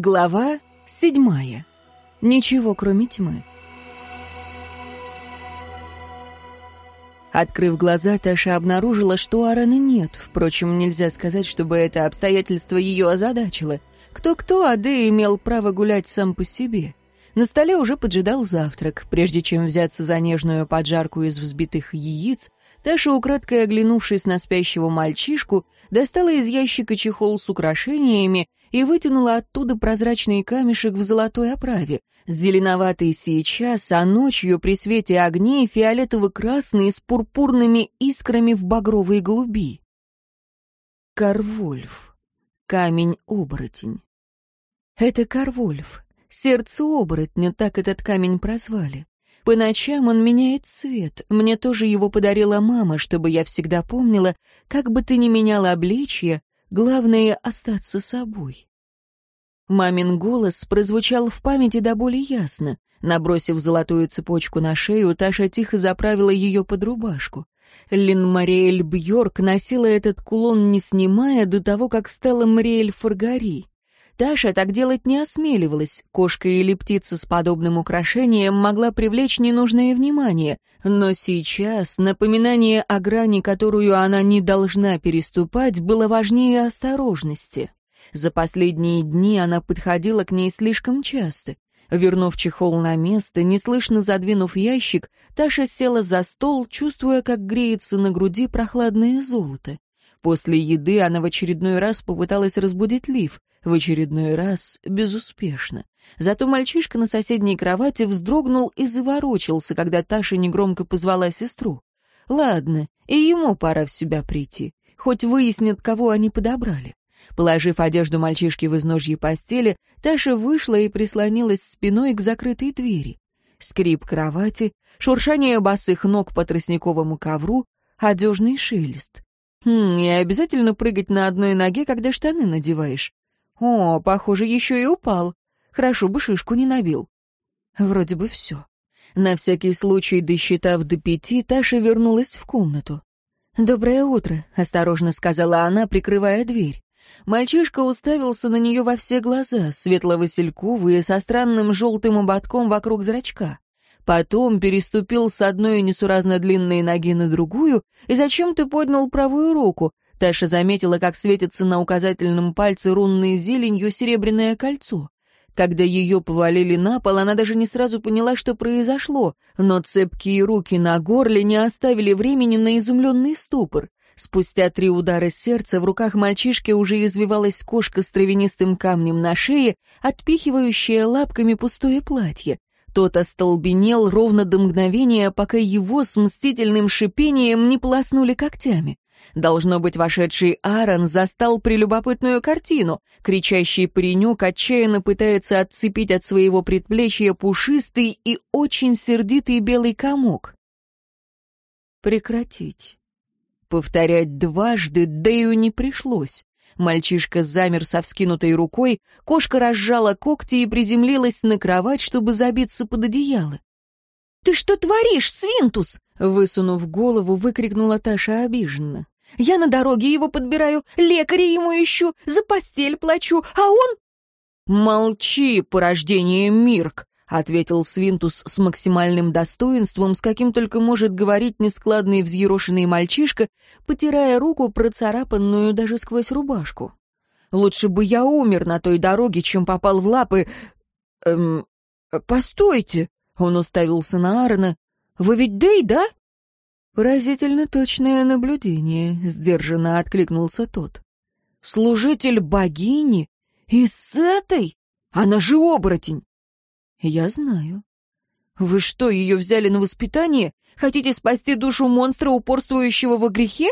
Глава седьмая. Ничего, кроме тьмы. Открыв глаза, Таша обнаружила, что Аарона нет. Впрочем, нельзя сказать, чтобы это обстоятельство ее озадачило. Кто-кто, а Дэ имел право гулять сам по себе. На столе уже поджидал завтрак. Прежде чем взяться за нежную поджарку из взбитых яиц, Таша, украдкой оглянувшись на спящего мальчишку, достала из ящика чехол с украшениями и вытянула оттуда прозрачный камешек в золотой оправе, зеленоватый сейчас, а ночью при свете огней фиолетово-красный с пурпурными искрами в багровой голуби. Карвольф. Камень-оборотень. Это Карвольф. Сердце оборотня, так этот камень прозвали. По ночам он меняет цвет. Мне тоже его подарила мама, чтобы я всегда помнила, как бы ты ни меняла обличье, Главное — остаться собой. Мамин голос прозвучал в памяти до боли ясно. Набросив золотую цепочку на шею, Таша тихо заправила ее под рубашку. Лин Мариэль Бьорк носила этот кулон, не снимая, до того, как стала Мариэль Фаргари. Таша так делать не осмеливалась. Кошка или птица с подобным украшением могла привлечь ненужное внимание. Но сейчас напоминание о грани, которую она не должна переступать, было важнее осторожности. За последние дни она подходила к ней слишком часто. Вернув чехол на место, неслышно задвинув ящик, Таша села за стол, чувствуя, как греется на груди прохладное золото. После еды она в очередной раз попыталась разбудить Лив. В очередной раз безуспешно. Зато мальчишка на соседней кровати вздрогнул и заворочился, когда Таша негромко позвала сестру. Ладно, и ему пора в себя прийти. Хоть выяснит, кого они подобрали. Положив одежду мальчишки в изножье постели, Таша вышла и прислонилась спиной к закрытой двери. Скрип кровати, шуршание босых ног по тростниковому ковру, одежный шелест. Хм, и обязательно прыгать на одной ноге, когда штаны надеваешь. О, похоже, еще и упал. Хорошо бы шишку не набил. Вроде бы все. На всякий случай, досчитав до пяти, Таша вернулась в комнату. «Доброе утро», — осторожно сказала она, прикрывая дверь. Мальчишка уставился на нее во все глаза, светло-васильковые, со странным желтым ободком вокруг зрачка. Потом переступил с одной несуразно длинной ноги на другую и зачем-то поднял правую руку, Таша заметила, как светится на указательном пальце рунной зеленью серебряное кольцо. Когда ее повалили на пол, она даже не сразу поняла, что произошло, но цепкие руки на горле не оставили времени на изумленный ступор. Спустя три удара сердца в руках мальчишки уже извивалась кошка с травянистым камнем на шее, отпихивающая лапками пустое платье. Тот остолбенел ровно до мгновения, пока его с мстительным шипением не полоснули когтями. Должно быть, вошедший Аарон застал прелюбопытную картину. Кричащий паренек отчаянно пытается отцепить от своего предплечья пушистый и очень сердитый белый комок. Прекратить. Повторять дважды Дэю не пришлось. Мальчишка замер со вскинутой рукой, кошка разжала когти и приземлилась на кровать, чтобы забиться под одеяло. «Ты что творишь, Свинтус?» Высунув голову, выкрикнула Таша обиженно. «Я на дороге его подбираю, лекаря ему ищу, за постель плачу, а он...» «Молчи, порождение Мирк!» — ответил Свинтус с максимальным достоинством, с каким только может говорить нескладный взъерошенный мальчишка, потирая руку, процарапанную даже сквозь рубашку. «Лучше бы я умер на той дороге, чем попал в лапы...» «Эм... Постойте!» — он уставился на Аарона. Вы ведь Дэй, да?» «Поразительно точное наблюдение», — сдержанно откликнулся тот. «Служитель богини? И с этой? Она же оборотень!» «Я знаю». «Вы что, ее взяли на воспитание? Хотите спасти душу монстра, упорствующего во грехе?»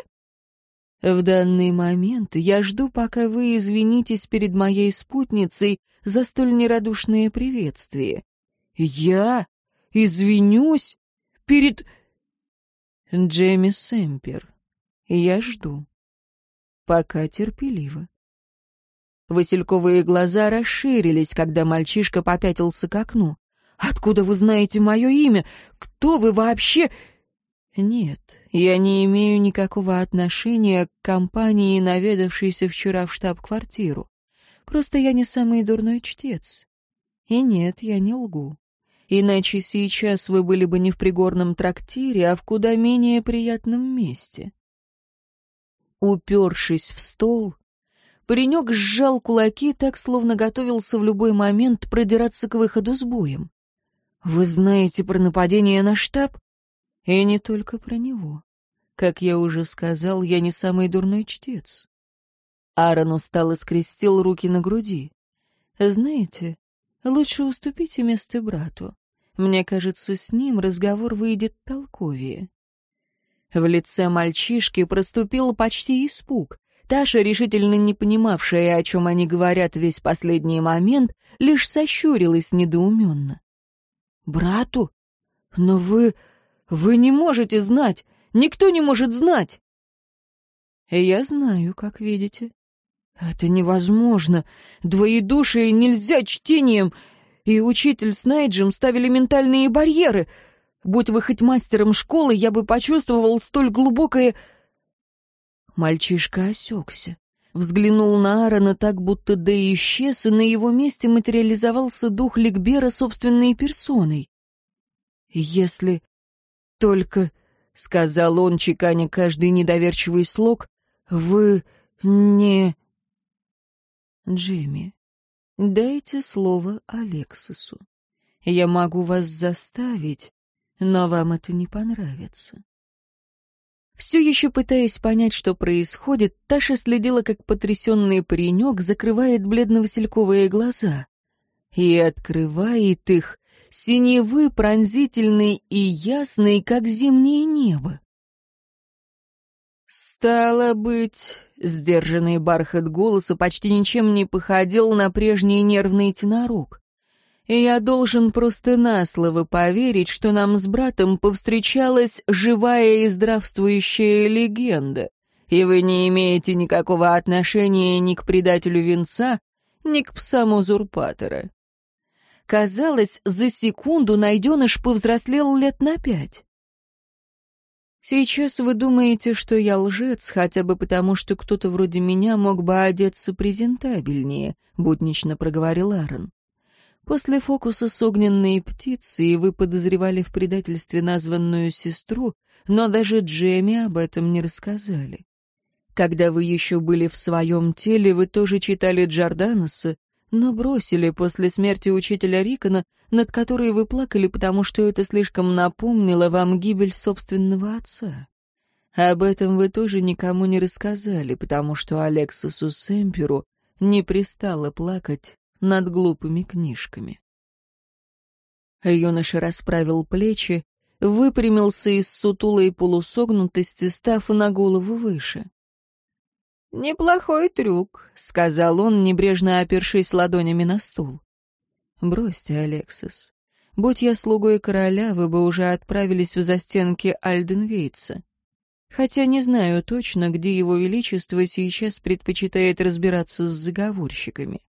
«В данный момент я жду, пока вы извинитесь перед... Джейми Сэмпер. Я жду. Пока терпеливо. Васильковые глаза расширились, когда мальчишка попятился к окну. «Откуда вы знаете мое имя? Кто вы вообще?» «Нет, я не имею никакого отношения к компании, наведавшейся вчера в штаб-квартиру. Просто я не самый дурной чтец. И нет, я не лгу иначе сейчас вы были бы не в пригорном трактире, а в куда менее приятном месте. Упершись в стол, паренек сжал кулаки так, словно готовился в любой момент продираться к выходу с боем. «Вы знаете про нападение на штаб?» «И не только про него. Как я уже сказал, я не самый дурной чтец». Аарон и скрестил руки на груди. «Знаете, Лучше уступите место брату. Мне кажется, с ним разговор выйдет толковее. В лице мальчишки проступил почти испуг. Таша, решительно не понимавшая, о чем они говорят весь последний момент, лишь сощурилась недоуменно. «Брату? Но вы... вы не можете знать! Никто не может знать!» «Я знаю, как видите. Это невозможно. Двоедушие нельзя чтением. И учитель с Найджем ставили ментальные барьеры. Будь вы хоть мастером школы, я бы почувствовал столь глубокое... Мальчишка осекся. Взглянул на Аарона так, будто да и исчез, и на его месте материализовался дух Ликбера собственной персоной. «Если только...» — сказал он, чеканя каждый недоверчивый слог. «Вы не...» Джимми, дайте слово Алексису. Я могу вас заставить, но вам это не понравится. Все еще пытаясь понять, что происходит, Таша следила, как потрясенный паренек закрывает бледно-васильковые глаза. И открывает их синевы пронзительный и ясный, как зимнее небо. «Стало быть...» — сдержанный бархат голоса почти ничем не походил на прежний нервный тенорок. «Я должен просто на слово поверить, что нам с братом повстречалась живая и здравствующая легенда, и вы не имеете никакого отношения ни к предателю венца, ни к псам узурпатора». Казалось, за секунду найденыш повзрослел лет на пять. Сейчас вы думаете, что я лжец, хотя бы потому, что кто-то вроде меня мог бы одеться презентабельнее, буднично проговорил Аарон. После фокуса с огненной птицей вы подозревали в предательстве названную сестру, но даже Джемми об этом не рассказали. Когда вы еще были в своем теле, вы тоже читали Джорданаса но бросили после смерти учителя Рикона, над которой вы плакали, потому что это слишком напомнило вам гибель собственного отца. Об этом вы тоже никому не рассказали, потому что Алексосу Семперу не пристало плакать над глупыми книжками. Юноша расправил плечи, выпрямился из сутулой полусогнутости, став на голову выше. «Неплохой трюк», — сказал он, небрежно опершись ладонями на стул. «Бросьте, Алексис. Будь я слугой короля, вы бы уже отправились в застенки Альденвейца. Хотя не знаю точно, где его величество сейчас предпочитает разбираться с заговорщиками.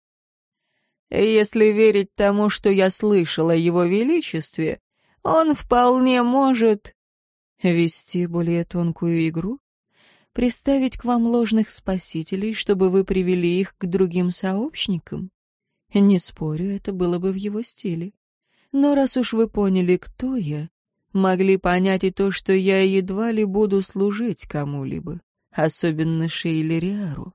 Если верить тому, что я слышала о его величестве, он вполне может...» «Вести более тонкую игру?» приставить к вам ложных спасителей, чтобы вы привели их к другим сообщникам? Не спорю, это было бы в его стиле. Но раз уж вы поняли, кто я, могли понять и то, что я едва ли буду служить кому-либо, особенно Шейлериару.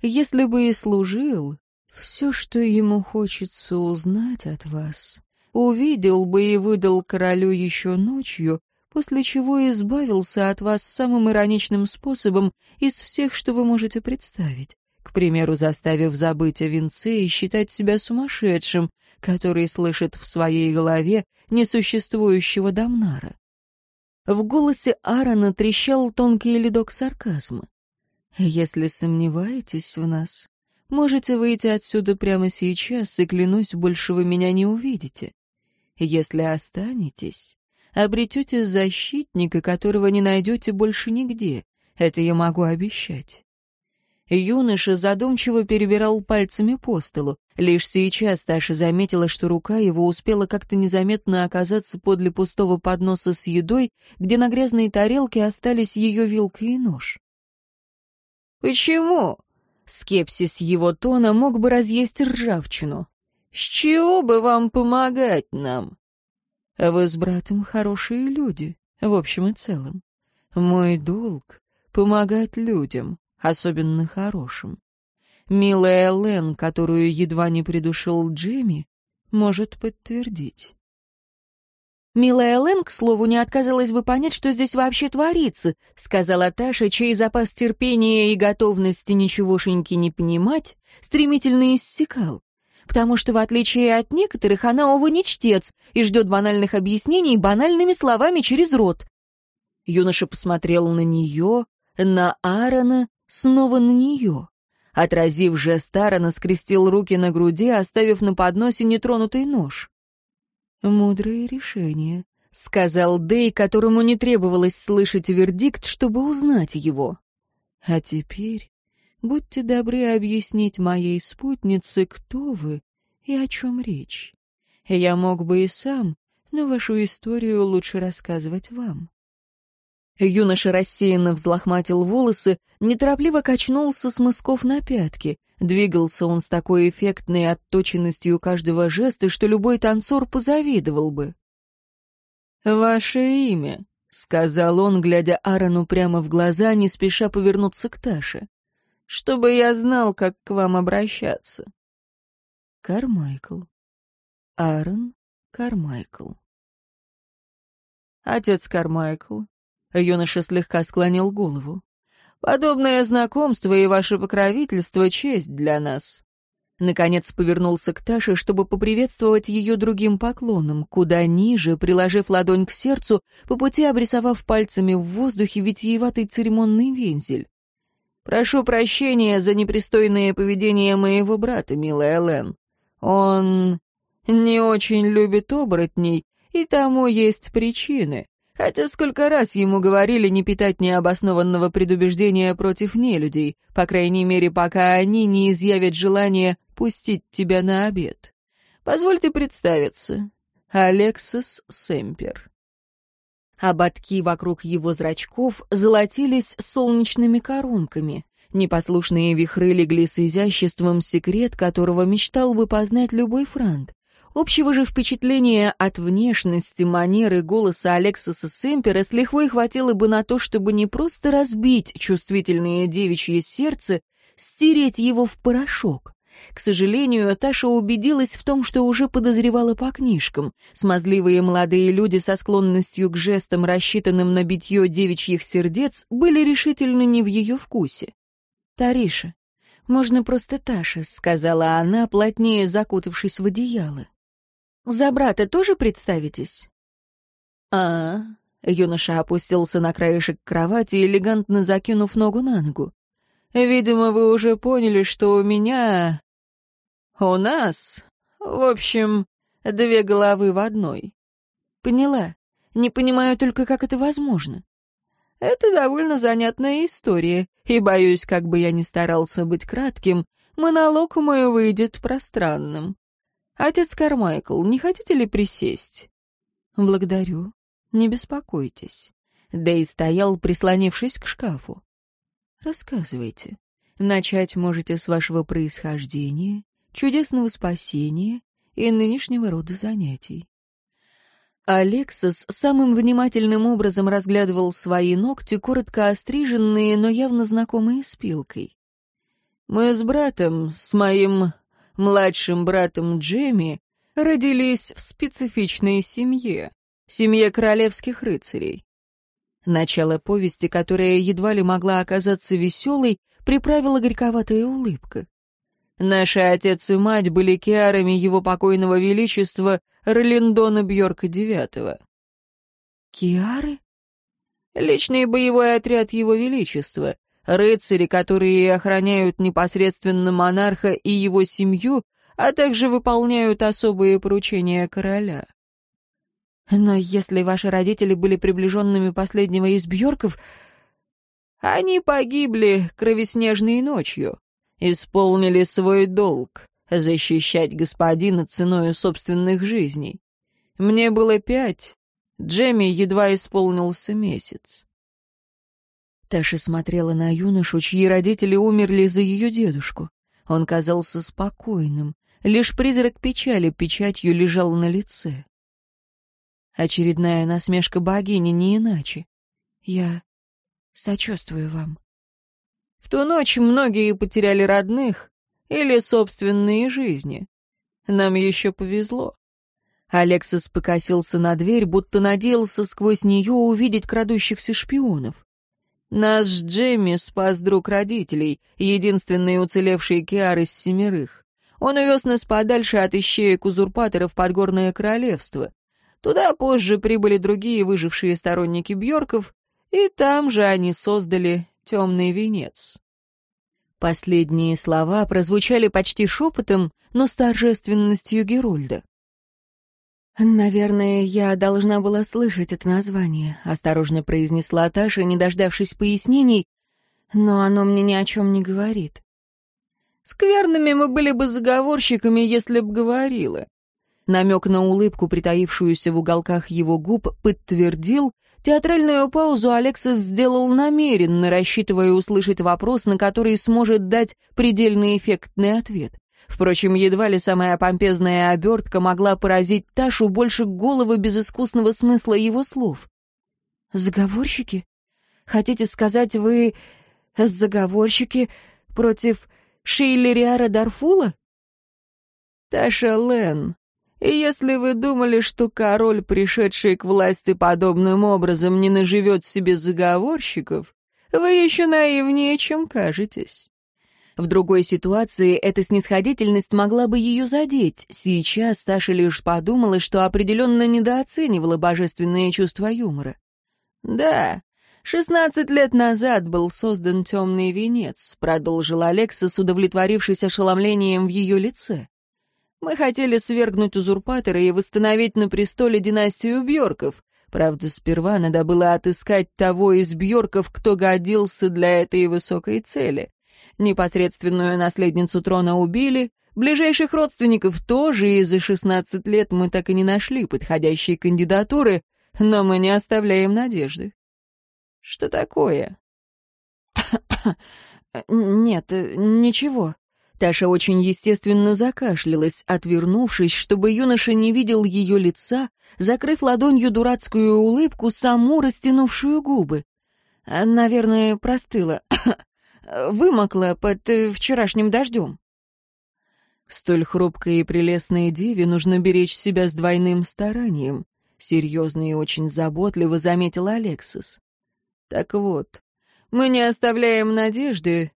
Если бы и служил, все, что ему хочется узнать от вас, увидел бы и выдал королю еще ночью, после чего избавился от вас самым ироничным способом из всех, что вы можете представить, к примеру, заставив забыть о венце и считать себя сумасшедшим, который слышит в своей голове несуществующего Дамнара. В голосе Аарона трещал тонкий ледок сарказма. «Если сомневаетесь в нас, можете выйти отсюда прямо сейчас, и, клянусь, больше вы меня не увидите. Если останетесь, обретете защитника, которого не найдете больше нигде. Это я могу обещать». Юноша задумчиво перебирал пальцами по столу. Лишь сейчас Таша заметила, что рука его успела как-то незаметно оказаться подле пустого подноса с едой, где на грязной тарелке остались ее вилка и нож. «Почему?» Скепсис его тона мог бы разъесть ржавчину. «С чего бы вам помогать нам? А вы с братом хорошие люди, в общем и целом. Мой долг — помогать людям, особенно хорошим. Милая Лен, которую едва не придушил Джимми, может подтвердить. «Милая Лэн, к слову, не отказалась бы понять, что здесь вообще творится», — сказала Таша, чей запас терпения и готовности ничегошеньки не понимать стремительно иссякал потому что, в отличие от некоторых, она, увы, не чтец и ждет банальных объяснений банальными словами через рот. Юноша посмотрел на нее, на Аарона, снова на нее. Отразив жест Аарона, скрестил руки на груди, оставив на подносе нетронутый нож. «Мудрое решение», — сказал Дэй, которому не требовалось слышать вердикт, чтобы узнать его. «А теперь будьте добры объяснить моей спутнице, кто вы и о чем речь. Я мог бы и сам, но вашу историю лучше рассказывать вам». Юноша рассеянно взлохматил волосы, неторопливо качнулся с мысков на пятки. Двигался он с такой эффектной отточенностью каждого жеста, что любой танцор позавидовал бы. «Ваше имя», — сказал он, глядя Аарону прямо в глаза, не спеша повернуться к Таше чтобы я знал, как к вам обращаться. Кармайкл. Аарон Кармайкл. Отец Кармайкл. Юноша слегка склонил голову. Подобное знакомство и ваше покровительство — честь для нас. Наконец повернулся к Таше, чтобы поприветствовать ее другим поклоном, куда ниже, приложив ладонь к сердцу, по пути обрисовав пальцами в воздухе витиеватый церемонный вензель. Прошу прощения за непристойное поведение моего брата, милая Лэн. Он не очень любит оборотней, и тому есть причины. Хотя сколько раз ему говорили не питать необоснованного предубеждения против нелюдей, по крайней мере, пока они не изъявят желание пустить тебя на обед. Позвольте представиться. Алексис Семпер ободки вокруг его зрачков золотились солнечными коронками. Непослушные вихры легли с изяществом, секрет которого мечтал бы познать любой франт. Общего же впечатления от внешности, манеры голоса Алексиса Семпера с лихвой хватило бы на то, чтобы не просто разбить чувствительное девичье сердце, стереть его в порошок. К сожалению, Таша убедилась в том, что уже подозревала по книжкам. Смазливые молодые люди со склонностью к жестам, рассчитанным на битье девичьих сердец, были решительно не в ее вкусе. «Тариша, можно просто Таша», — сказала она, плотнее закутавшись в одеяло. «За брата тоже представитесь?» «А...», -а — юноша опустился на краешек кровати, элегантно закинув ногу на ногу. «Видимо, вы уже поняли, что у меня а «У нас, в общем, две головы в одной». «Поняла. Не понимаю только, как это возможно». «Это довольно занятная история, и, боюсь, как бы я ни старался быть кратким, монолог мой выйдет пространным. Отец Кармайкл, не хотите ли присесть?» «Благодарю. Не беспокойтесь». Дэй стоял, прислонившись к шкафу. «Рассказывайте. Начать можете с вашего происхождения, чудесного спасения и нынешнего рода занятий. Алексос самым внимательным образом разглядывал свои ногти, коротко остриженные, но явно знакомые с пилкой. «Мы с братом, с моим младшим братом Джемми, родились в специфичной семье, семье королевских рыцарей. Начало повести, которая едва ли могла оказаться веселой, приправила горьковатая улыбка. Наши отец и мать были киарами его покойного величества Ролиндона Бьорка IX. Киары? Личный боевой отряд его величества. Рыцари, которые охраняют непосредственно монарха и его семью, а также выполняют особые поручения короля. Но если ваши родители были приближенными последнего из Бьорков, они погибли кровеснежной ночью исполнили свой долг — защищать господина ценою собственных жизней. Мне было пять, Джемми едва исполнился месяц. Таша смотрела на юношу, чьи родители умерли за ее дедушку. Он казался спокойным, лишь призрак печали печатью лежал на лице. Очередная насмешка богини не иначе. «Я сочувствую вам», в ту ночь многие потеряли родных или собственные жизни. Нам еще повезло. Алексис покосился на дверь, будто надеялся сквозь нее увидеть крадущихся шпионов. Наш Джемми спас друг родителей, единственный уцелевший Киар из семерых. Он увез нас подальше от ищеек узурпаторов горное Королевство. Туда позже прибыли другие выжившие сторонники Бьорков, и там же они создали темный венец». Последние слова прозвучали почти шепотом, но с торжественностью Герольда. «Наверное, я должна была слышать это название», — осторожно произнесла Таша, не дождавшись пояснений, «но оно мне ни о чем не говорит». «Скверными мы были бы заговорщиками, если б говорила». Намек на улыбку, притаившуюся в уголках его губ, подтвердил, Театральную паузу Алексис сделал намеренно, рассчитывая услышать вопрос, на который сможет дать предельно эффектный ответ. Впрочем, едва ли самая помпезная обертка могла поразить Ташу больше головы без искусного смысла его слов. «Заговорщики? Хотите сказать, вы... заговорщики против Шейлериара Дарфула?» «Таша Лен», и если вы думали, что король, пришедший к власти подобным образом, не наживет себе заговорщиков, вы еще наивнее, чем кажетесь. В другой ситуации эта снисходительность могла бы ее задеть. Сейчас Таша лишь подумала, что определенно недооценивала божественные чувства юмора. «Да, шестнадцать лет назад был создан темный венец», — продолжил Алекса, с удовлетворившись ошеломлением в ее лице. Мы хотели свергнуть узурпатора и восстановить на престоле династию Бьорков. Правда, сперва надо было отыскать того из Бьорков, кто годился для этой высокой цели. Непосредственную наследницу трона убили, ближайших родственников тоже, и за 16 лет мы так и не нашли подходящей кандидатуры, но мы не оставляем надежды. Что такое? Нет, ничего. Таша очень естественно закашлялась, отвернувшись, чтобы юноша не видел ее лица, закрыв ладонью дурацкую улыбку, саму растянувшую губы. Наверное, простыла, вымокла под э, вчерашним дождем. Столь хрупкой и прелестной деве нужно беречь себя с двойным старанием, серьезно и очень заботливо заметил Алексис. Так вот, мы не оставляем надежды,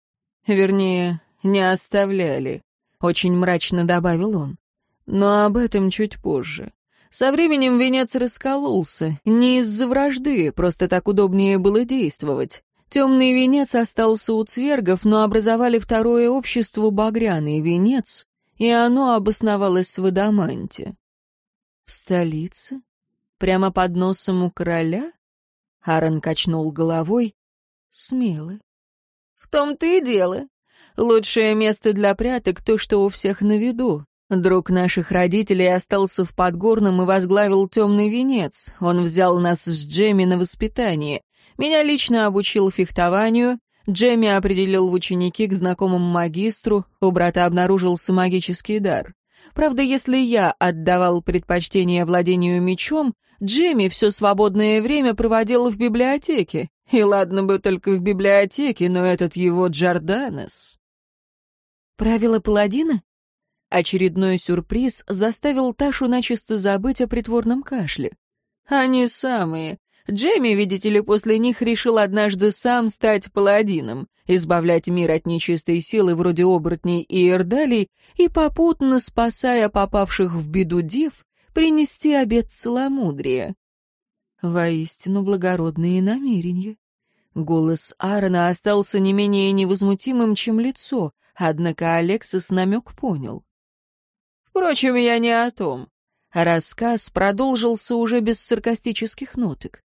вернее, не оставляли», — очень мрачно добавил он. «Но об этом чуть позже. Со временем венец раскололся, не из-за вражды, просто так удобнее было действовать. Темный венец остался у цвергов, но образовали второе общество багряный венец, и оно обосновалось в Адаманте. В столице? Прямо под носом у короля? Аарон качнул головой. Смелый. В том-то и дело. Лучшее место для пряток — то, что у всех на виду. Друг наших родителей остался в Подгорном и возглавил темный венец. Он взял нас с Джемми на воспитание. Меня лично обучил фехтованию. Джемми определил в ученики к знакомому магистру. У брата обнаружился магический дар. Правда, если я отдавал предпочтение владению мечом, Джемми все свободное время проводил в библиотеке. И ладно бы только в библиотеке, но этот его Джорданес. Правила паладина? Очередной сюрприз заставил Ташу начисто забыть о притворном кашле. Они самые. Джейми, видите ли, после них решил однажды сам стать паладином, избавлять мир от нечистой силы вроде оборотней и эрдалей и попутно, спасая попавших в беду дев, принести обет целомудрия. Воистину благородные намерения. Голос Аарона остался не менее невозмутимым, чем лицо, однако Алексис намек понял. «Впрочем, я не о том». Рассказ продолжился уже без саркастических ноток.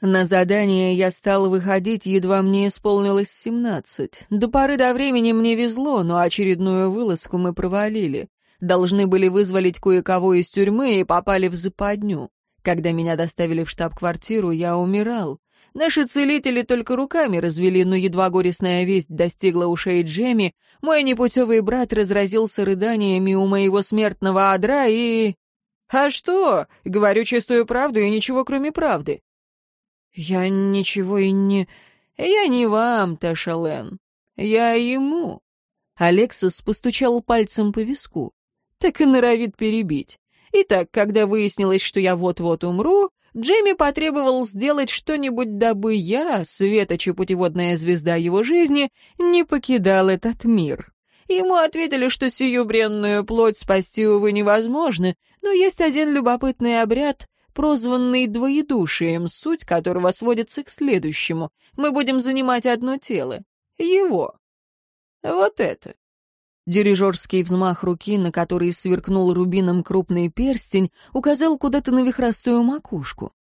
На задание я стал выходить, едва мне исполнилось семнадцать. До поры до времени мне везло, но очередную вылазку мы провалили. Должны были вызволить кое-кого из тюрьмы и попали в западню. Когда меня доставили в штаб-квартиру, я умирал. Наши целители только руками развели, но едва горестная весть достигла ушей Джеми, мой непутевый брат разразился рыданиями у моего смертного адра и... «А что? Говорю чистую правду и ничего, кроме правды». «Я ничего и не...» «Я не вам, Ташален. Я ему». Алексис постучал пальцем по виску. «Так и норовит перебить. Итак, когда выяснилось, что я вот-вот умру, Джимми потребовал сделать что-нибудь, дабы я, светочи путеводная звезда его жизни, не покидал этот мир. Ему ответили, что сию бренную плоть спасти, увы, невозможно, но есть один любопытный обряд, прозванный двоедушием, суть которого сводится к следующему. Мы будем занимать одно тело. Его. Вот это. Дирижерский взмах руки, на который сверкнул рубином крупный перстень, указал куда-то на вихрастую макушку.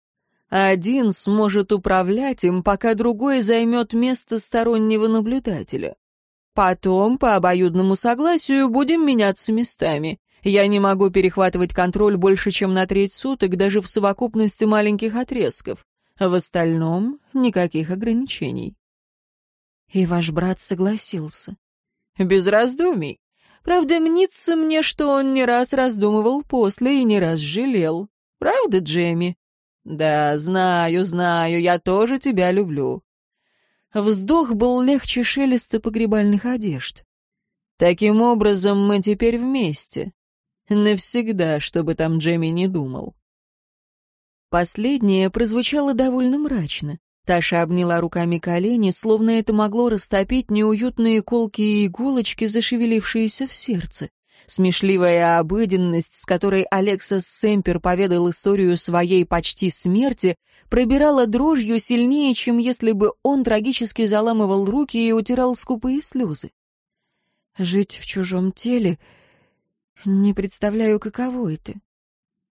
Один сможет управлять им, пока другой займет место стороннего наблюдателя. Потом, по обоюдному согласию, будем меняться местами. Я не могу перехватывать контроль больше, чем на треть суток, даже в совокупности маленьких отрезков. В остальном никаких ограничений. И ваш брат согласился без раздумий. Правда, мнится мне, что он не раз раздумывал после и не раз жалел. Правда, Джемми? Да, знаю, знаю, я тоже тебя люблю. Вздох был легче шелеста погребальных одежд. Таким образом, мы теперь вместе. Навсегда, чтобы там Джемми не думал. Последнее прозвучало довольно мрачно. Таша обняла руками колени, словно это могло растопить неуютные колки и иголочки, зашевелившиеся в сердце. Смешливая обыденность, с которой Алексас Семпер поведал историю своей почти смерти, пробирала дрожью сильнее, чем если бы он трагически заламывал руки и утирал скупые слезы. «Жить в чужом теле? Не представляю, каково это».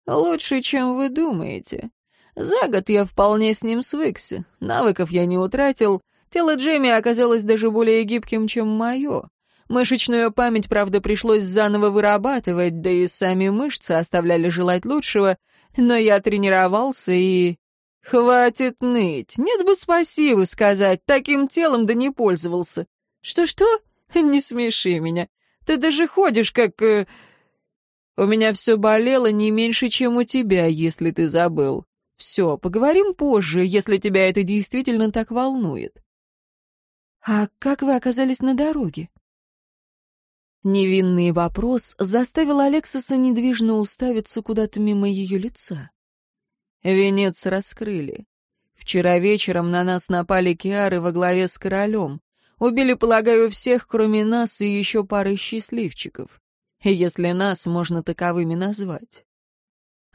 «Лучше, чем вы думаете», за год я вполне с ним свыкся, навыков я не утратил, тело Джейми оказалось даже более гибким, чем мое. Мышечную память, правда, пришлось заново вырабатывать, да и сами мышцы оставляли желать лучшего, но я тренировался и... «Хватит ныть! Нет бы спасибо сказать, таким телом да не пользовался!» «Что-что? Не смеши меня! Ты даже ходишь как...» э, «У меня все болело не меньше, чем у тебя, если ты забыл. Все, поговорим позже, если тебя это действительно так волнует. А как вы оказались на дороге? Невинный вопрос заставил Алексиса недвижно уставиться куда-то мимо ее лица. Венец раскрыли. Вчера вечером на нас напали Киары во главе с королем. Убили, полагаю, всех, кроме нас и еще пары счастливчиков. Если нас можно таковыми назвать.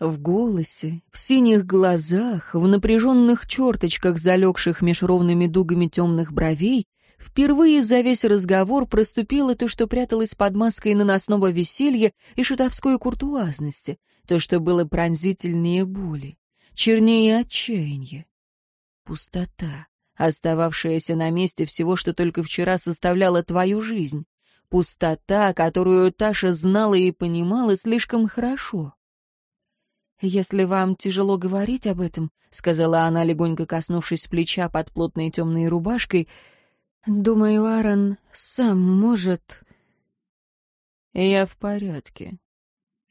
В голосе, в синих глазах, в напряженных черточках, залегших меж ровными дугами темных бровей, впервые за весь разговор проступило то, что пряталось под маской наносного веселья и шутовской куртуазности, то, что было пронзительнее боли, чернее отчаяния. Пустота, остававшаяся на месте всего, что только вчера составляло твою жизнь. Пустота, которую Таша знала и понимала слишком хорошо. «Если вам тяжело говорить об этом», — сказала она, легонько коснувшись плеча под плотной темной рубашкой, — «думаю, Аарон сам может...» «Я в порядке».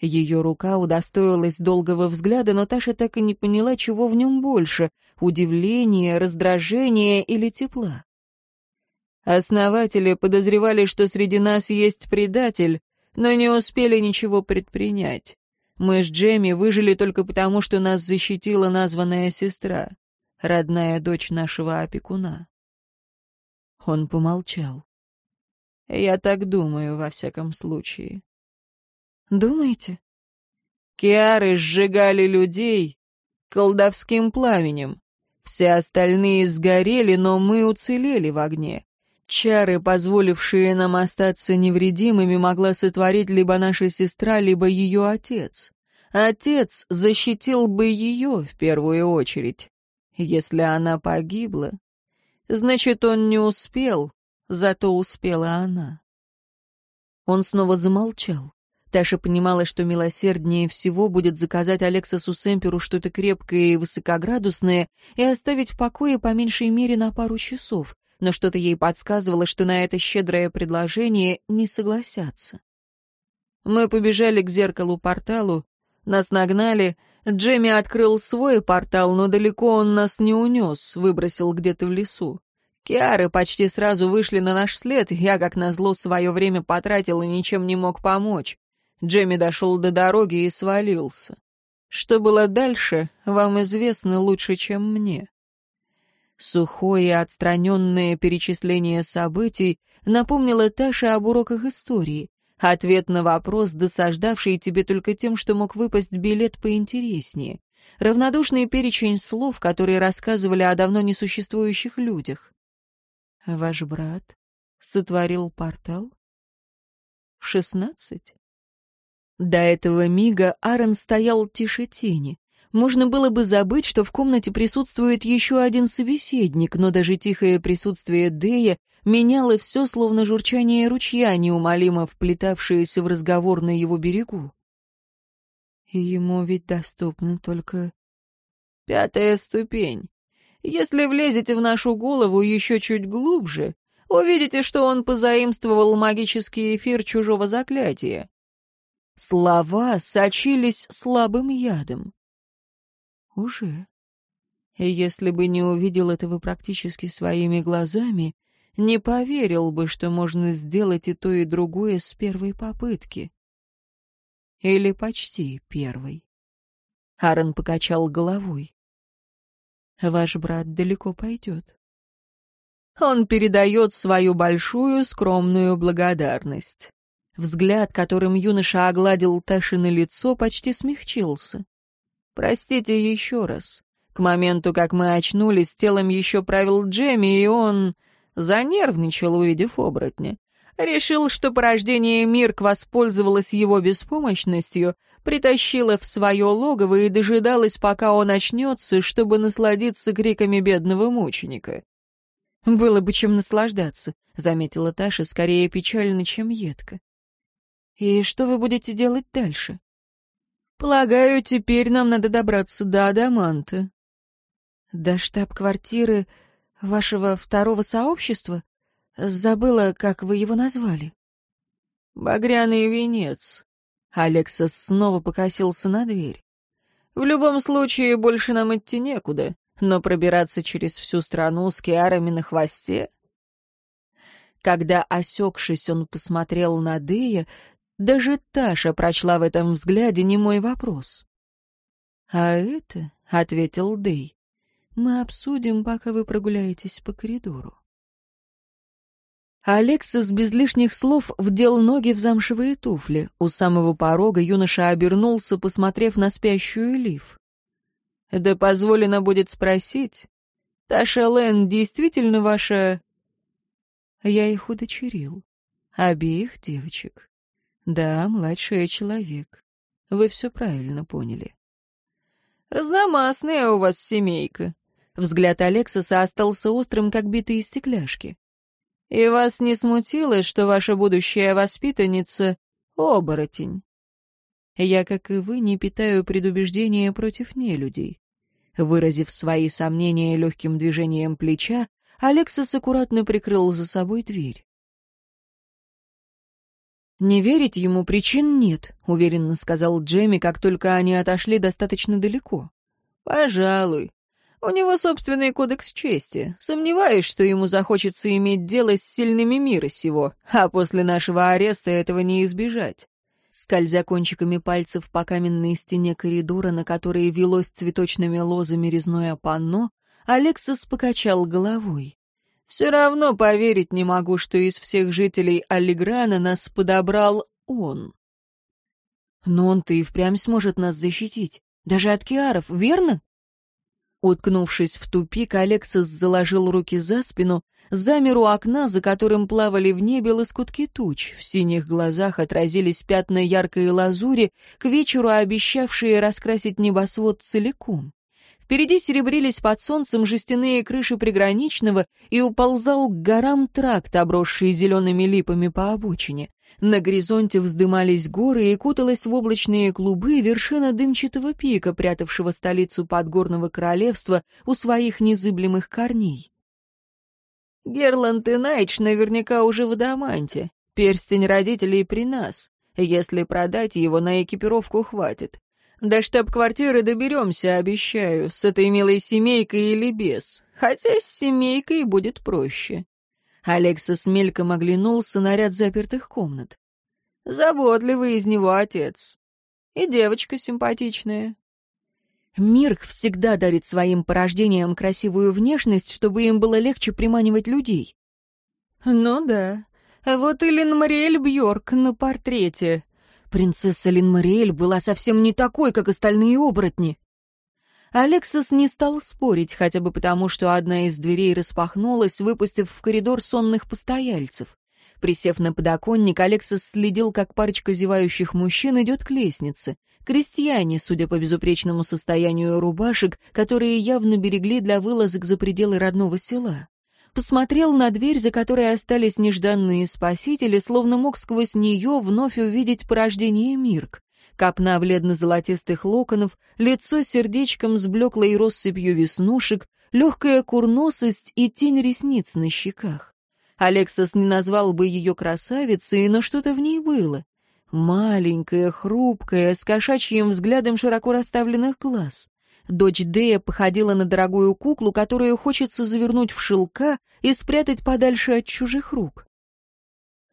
Ее рука удостоилась долгого взгляда, но Таша так и не поняла, чего в нем больше — удивления, раздражения или тепла. Основатели подозревали, что среди нас есть предатель, но не успели ничего предпринять. Мы с Джемми выжили только потому, что нас защитила названная сестра, родная дочь нашего опекуна. Он помолчал. Я так думаю, во всяком случае. Думаете? Киары сжигали людей колдовским пламенем. Все остальные сгорели, но мы уцелели в огне. Чары, позволившие нам остаться невредимыми, могла сотворить либо наша сестра, либо ее отец. Отец защитил бы ее в первую очередь. Если она погибла, значит, он не успел, зато успела она. Он снова замолчал. Таша понимала, что милосерднее всего будет заказать Алексосу Семперу что-то крепкое и высокоградусное и оставить в покое по меньшей мере на пару часов, но что-то ей подсказывало, что на это щедрое предложение не согласятся. Мы побежали к зеркалу-порталу, нас нагнали, Джемми открыл свой портал, но далеко он нас не унес, выбросил где-то в лесу. Киары почти сразу вышли на наш след, я, как назло, свое время потратил и ничем не мог помочь. Джемми дошел до дороги и свалился. Что было дальше, вам известно лучше, чем мне. Сухое отстраненное перечисление событий напомнило Таше об уроках истории. Ответ на вопрос, досаждавший тебе только тем, что мог выпасть билет поинтереснее. Равнодушный перечень слов, которые рассказывали о давно несуществующих людях. Ваш брат сотворил портал? В шестнадцать? До этого мига Аарон стоял тише тени. Можно было бы забыть, что в комнате присутствует еще один собеседник, но даже тихое присутствие Дея меняло все, словно журчание ручья, неумолимо вплетавшееся в разговор на его берегу. И ему ведь доступна только... Пятая ступень. Если влезете в нашу голову еще чуть глубже, увидите, что он позаимствовал магический эфир чужого заклятия. Слова сочились слабым ядом. Уже. И если бы не увидел этого практически своими глазами, не поверил бы, что можно сделать и то, и другое с первой попытки. Или почти первой. Аарон покачал головой. «Ваш брат далеко пойдет». Он передает свою большую скромную благодарность. Взгляд, которым юноша огладил Ташины лицо, почти смягчился. Простите еще раз. К моменту, как мы очнулись, телом еще правил Джемми, и он занервничал, увидев оборотня. Решил, что порождение Мирк воспользовалось его беспомощностью, притащило в свое логово и дожидалось, пока он очнется, чтобы насладиться криками бедного мученика. «Было бы чем наслаждаться», — заметила Таша, скорее печально, чем едко. «И что вы будете делать дальше?» Полагаю, теперь нам надо добраться до Адаманта. До штаб-квартиры вашего второго сообщества? Забыла, как вы его назвали. Багряный венец. Алексас снова покосился на дверь. В любом случае, больше нам идти некуда, но пробираться через всю страну с киарами на хвосте... Когда, осекшись, он посмотрел на Дея, даже Таша прочла в этом взгляде не мой вопрос. «А это», — ответил Дей, — «мы обсудим, пока вы прогуляетесь по коридору». с без лишних слов вдел ноги в замшевые туфли. У самого порога юноша обернулся, посмотрев на спящую Лив. «Да позволено будет спросить, Таша Лен действительно ваша...» Я их удочерил, обеих девочек. Да, младший человек. Вы все правильно поняли. «Разномастная у вас семейка». Взгляд Алексаса остался острым, как битые стекляшки. «И вас не смутило, что ваша будущая воспитанница — оборотень?» «Я, как и вы, не питаю предубеждения против нелюдей». Выразив свои сомнения легким движением плеча, Алексас аккуратно прикрыл за собой дверь. «Не верить ему причин нет», — уверенно сказал Джейми, как только они отошли достаточно далеко. «Пожалуй. У него собственный кодекс чести. Сомневаюсь, что ему захочется иметь дело с сильными мира сего, а после нашего ареста этого не избежать». Скользя кончиками пальцев по каменной стене коридора, на которой велось цветочными лозами резное панно, Алексос покачал головой. Все равно поверить не могу, что из всех жителей Алиграна нас подобрал он. Но он-то и впрямь сможет нас защитить. Даже от Киаров, верно? Уткнувшись в тупик, Алексис заложил руки за спину, замер у окна, за которым плавали в небе лоскутки туч. В синих глазах отразились пятна яркой лазури, к вечеру обещавшие раскрасить небосвод целиком. Впереди серебрились под солнцем жестяные крыши приграничного и уползал к горам тракт, обросший зелеными липами по обочине. На горизонте вздымались горы и куталась в облачные клубы вершина дымчатого пика, прятавшего столицу подгорного королевства у своих незыблемых корней. «Герланд и Найч наверняка уже в Адаманте. Перстень родителей при нас. Если продать его, на экипировку хватит. До штаб-квартиры доберемся, обещаю, с этой милой семейкой или без. Хотя с семейкой будет проще». Алекса с мельком оглянулся на ряд запертых комнат. «Заботливый из него отец. И девочка симпатичная». Мирк всегда дарит своим порождениям красивую внешность, чтобы им было легче приманивать людей. «Ну да. Вот и Линмариэль Бьорк на портрете. Принцесса Лин Мариэль была совсем не такой, как остальные оборотни. Алексис не стал спорить, хотя бы потому, что одна из дверей распахнулась, выпустив в коридор сонных постояльцев. Присев на подоконник, Алексис следил, как парочка зевающих мужчин идет к лестнице. Крестьяне, судя по безупречному состоянию рубашек, которые явно берегли для вылазок за пределы родного села посмотрел на дверь, за которой остались нежданные спасители, словно мог сквозь нее вновь увидеть порождение Мирк. Копна бледно-золотистых локонов, лицо сердечком с блеклой россыпью веснушек, легкая курносость и тень ресниц на щеках. Алексас не назвал бы ее красавицей, но что-то в ней было. Маленькая, хрупкая, с кошачьим взглядом широко расставленных глаз. Дочь Дея походила на дорогую куклу, которую хочется завернуть в шелка и спрятать подальше от чужих рук.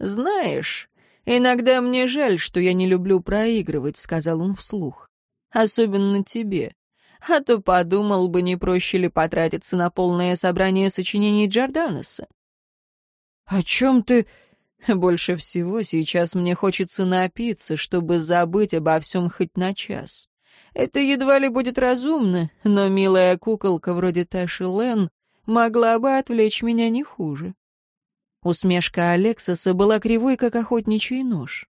«Знаешь, иногда мне жаль, что я не люблю проигрывать», — сказал он вслух. «Особенно тебе. А то подумал бы, не проще ли потратиться на полное собрание сочинений Джорданеса». «О чем ты...» «Больше всего сейчас мне хочется напиться, чтобы забыть обо всем хоть на час». Это едва ли будет разумно, но милая куколка вроде Таши Лен могла бы отвлечь меня не хуже. Усмешка Алексоса была кривой, как охотничий нож.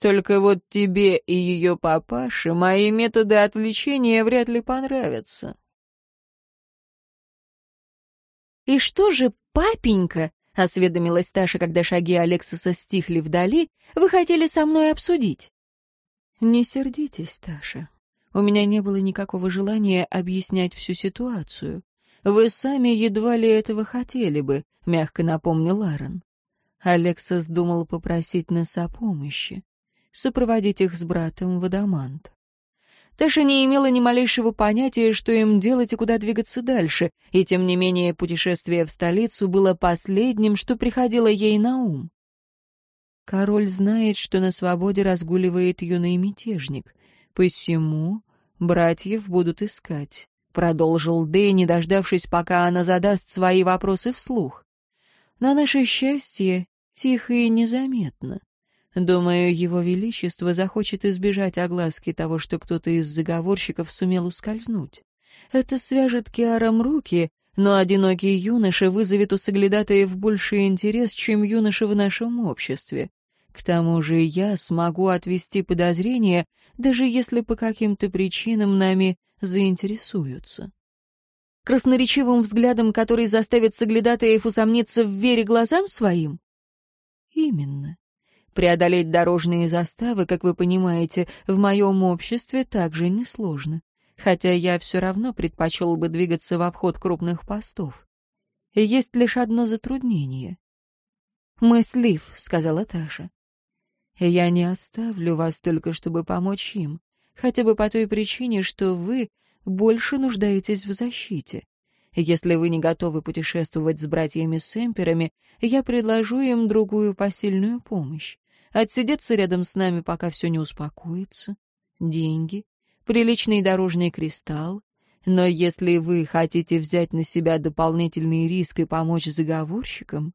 Только вот тебе и ее папаше мои методы отвлечения вряд ли понравятся. «И что же, папенька?» — осведомилась Таша, когда шаги Алексоса стихли вдали. «Вы хотели со мной обсудить?» «Не сердитесь, Таша. У меня не было никакого желания объяснять всю ситуацию. «Вы сами едва ли этого хотели бы», — мягко напомнил Ларен. Алексас думал попросить нас о помощи, сопроводить их с братом в Адамант. Таша не имела ни малейшего понятия, что им делать и куда двигаться дальше, и тем не менее путешествие в столицу было последним, что приходило ей на ум. Король знает, что на свободе разгуливает юный мятежник. «Посему братьев будут искать», — продолжил Дэнни, дождавшись, пока она задаст свои вопросы вслух. «На наше счастье, тихо и незаметно. Думаю, его величество захочет избежать огласки того, что кто-то из заговорщиков сумел ускользнуть. Это свяжет Киаром руки, но одинокий юноша вызовет у соглядатаев больше интерес, чем юноша в нашем обществе. К тому же я смогу отвести подозрение даже если по каким-то причинам нами заинтересуются. Красноречивым взглядом, который заставит Саглядатаев усомниться в вере глазам своим? Именно. Преодолеть дорожные заставы, как вы понимаете, в моем обществе также несложно, хотя я все равно предпочел бы двигаться в обход крупных постов. Есть лишь одно затруднение. «Мы слив», — сказала Таша. Я не оставлю вас только, чтобы помочь им, хотя бы по той причине, что вы больше нуждаетесь в защите. Если вы не готовы путешествовать с братьями-сэмперами, я предложу им другую посильную помощь. Отсидеться рядом с нами, пока все не успокоится. Деньги, приличный дорожный кристалл. Но если вы хотите взять на себя дополнительный риск и помочь заговорщикам...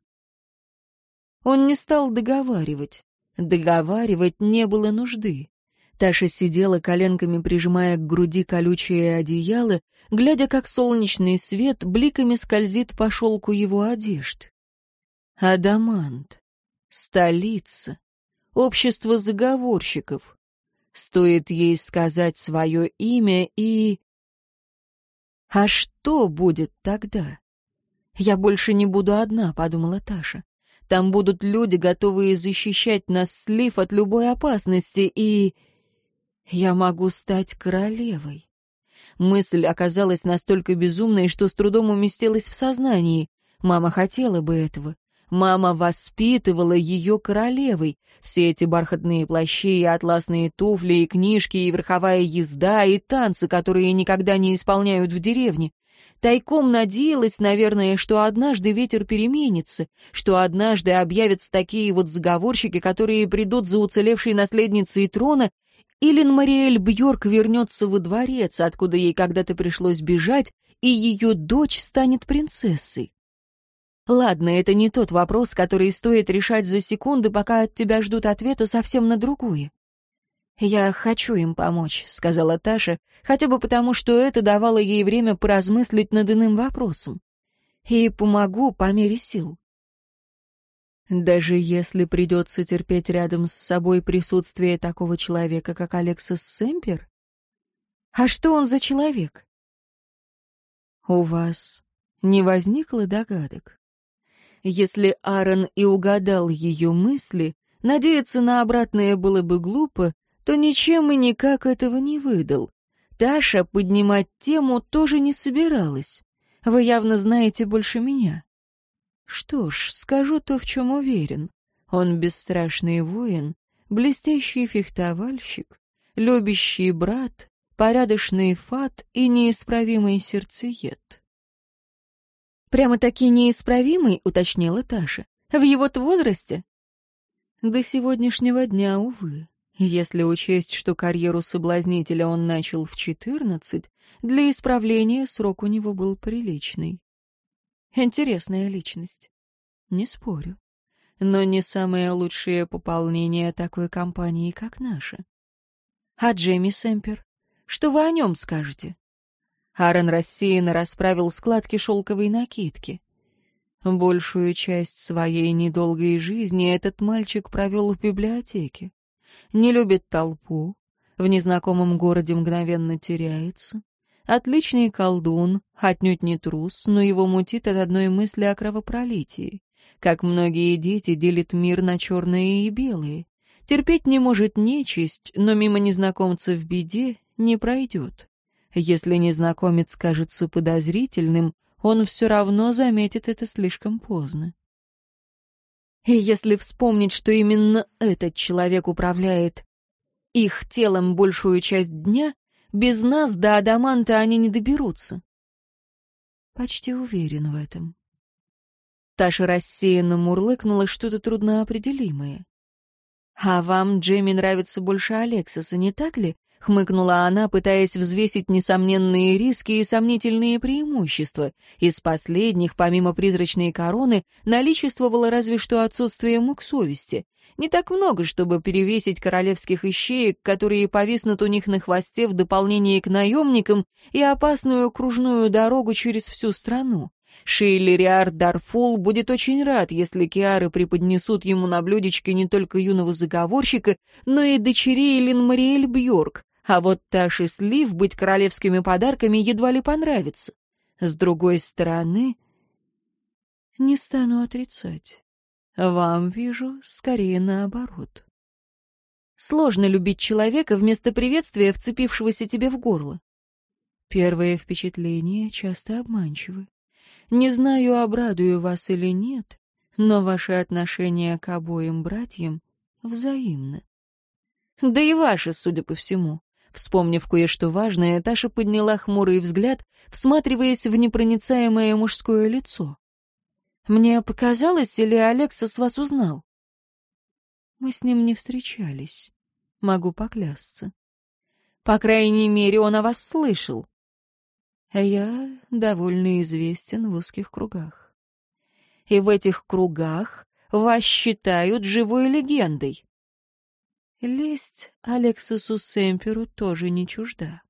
Он не стал договаривать. Договаривать не было нужды. Таша сидела коленками, прижимая к груди колючее одеяло, глядя, как солнечный свет бликами скользит по шелку его одежд. Адамант. Столица. Общество заговорщиков. Стоит ей сказать свое имя и... А что будет тогда? «Я больше не буду одна», — подумала Таша. Там будут люди, готовые защищать нас, слив от любой опасности, и... Я могу стать королевой. Мысль оказалась настолько безумной, что с трудом уместилась в сознании. Мама хотела бы этого. Мама воспитывала ее королевой. Все эти бархатные плащи и атласные туфли, и книжки, и верховая езда, и танцы, которые никогда не исполняют в деревне. Тайком надеялась, наверное, что однажды ветер переменится, что однажды объявятся такие вот заговорщики, которые придут за уцелевшей наследницей трона, Илин Мариэль Бьорк вернется во дворец, откуда ей когда-то пришлось бежать, и ее дочь станет принцессой. Ладно, это не тот вопрос, который стоит решать за секунды, пока от тебя ждут ответа совсем на другое. «Я хочу им помочь», — сказала Таша, хотя бы потому, что это давало ей время поразмыслить над иным вопросом. «И помогу по мере сил». Даже если придется терпеть рядом с собой присутствие такого человека, как Алексис Сэмпер, А что он за человек? У вас не возникло догадок? Если Аарон и угадал ее мысли, надеяться на обратное было бы глупо, то ничем и никак этого не выдал. Таша поднимать тему тоже не собиралась. Вы явно знаете больше меня. Что ж, скажу то, в чем уверен. Он бесстрашный воин, блестящий фехтовальщик, любящий брат, порядочный фат и неисправимый сердцеед. «Прямо-таки неисправимый», — уточнила Таша. «В его-то возрасте?» «До сегодняшнего дня, увы. Если учесть, что карьеру соблазнителя он начал в четырнадцать, для исправления срок у него был приличный. Интересная личность. Не спорю. Но не самое лучшее пополнение такой компании, как наша. А Джейми Сэмпер? Что вы о нем скажете? Аарон рассеянно расправил складки шелковой накидки. Большую часть своей недолгой жизни этот мальчик провел в библиотеке не любит толпу, в незнакомом городе мгновенно теряется. Отличный колдун, отнюдь не трус, но его мутит от одной мысли о кровопролитии. Как многие дети делят мир на черные и белые. Терпеть не может нечисть, но мимо незнакомца в беде не пройдет. Если незнакомец кажется подозрительным, он все равно заметит это слишком поздно. И если вспомнить, что именно этот человек управляет их телом большую часть дня, без нас до Адаманта они не доберутся. Почти уверен в этом. Таша рассеянно мурлыкнула что-то трудноопределимое. «А вам Джейми нравится больше Алексиса, не так ли?» Хмыкнула она, пытаясь взвесить несомненные риски и сомнительные преимущества. Из последних, помимо призрачной короны, наличествовало разве что отсутствие мук совести. Не так много, чтобы перевесить королевских ищеек, которые повиснут у них на хвосте в дополнение к наемникам и опасную кружную дорогу через всю страну. Шейли Дарфул будет очень рад, если Киары преподнесут ему на блюдечке не только юного заговорщика, но и дочерей Лин Мариэль Бьорк а вот Таше слив быть королевскими подарками едва ли понравится. С другой стороны, не стану отрицать. Вам вижу скорее наоборот. Сложно любить человека вместо приветствия, вцепившегося тебе в горло. Первые впечатления часто обманчивы. Не знаю, обрадую вас или нет, но ваши отношения к обоим братьям взаимны. Да и ваши, судя по всему. Вспомнив кое-что важное, Таша подняла хмурый взгляд, всматриваясь в непроницаемое мужское лицо. «Мне показалось, или Алексас вас узнал?» «Мы с ним не встречались. Могу поклясться. По крайней мере, он о вас слышал. А Я довольно известен в узких кругах. И в этих кругах вас считают живой легендой. Лесть Алексусу Семперу тоже не чужда.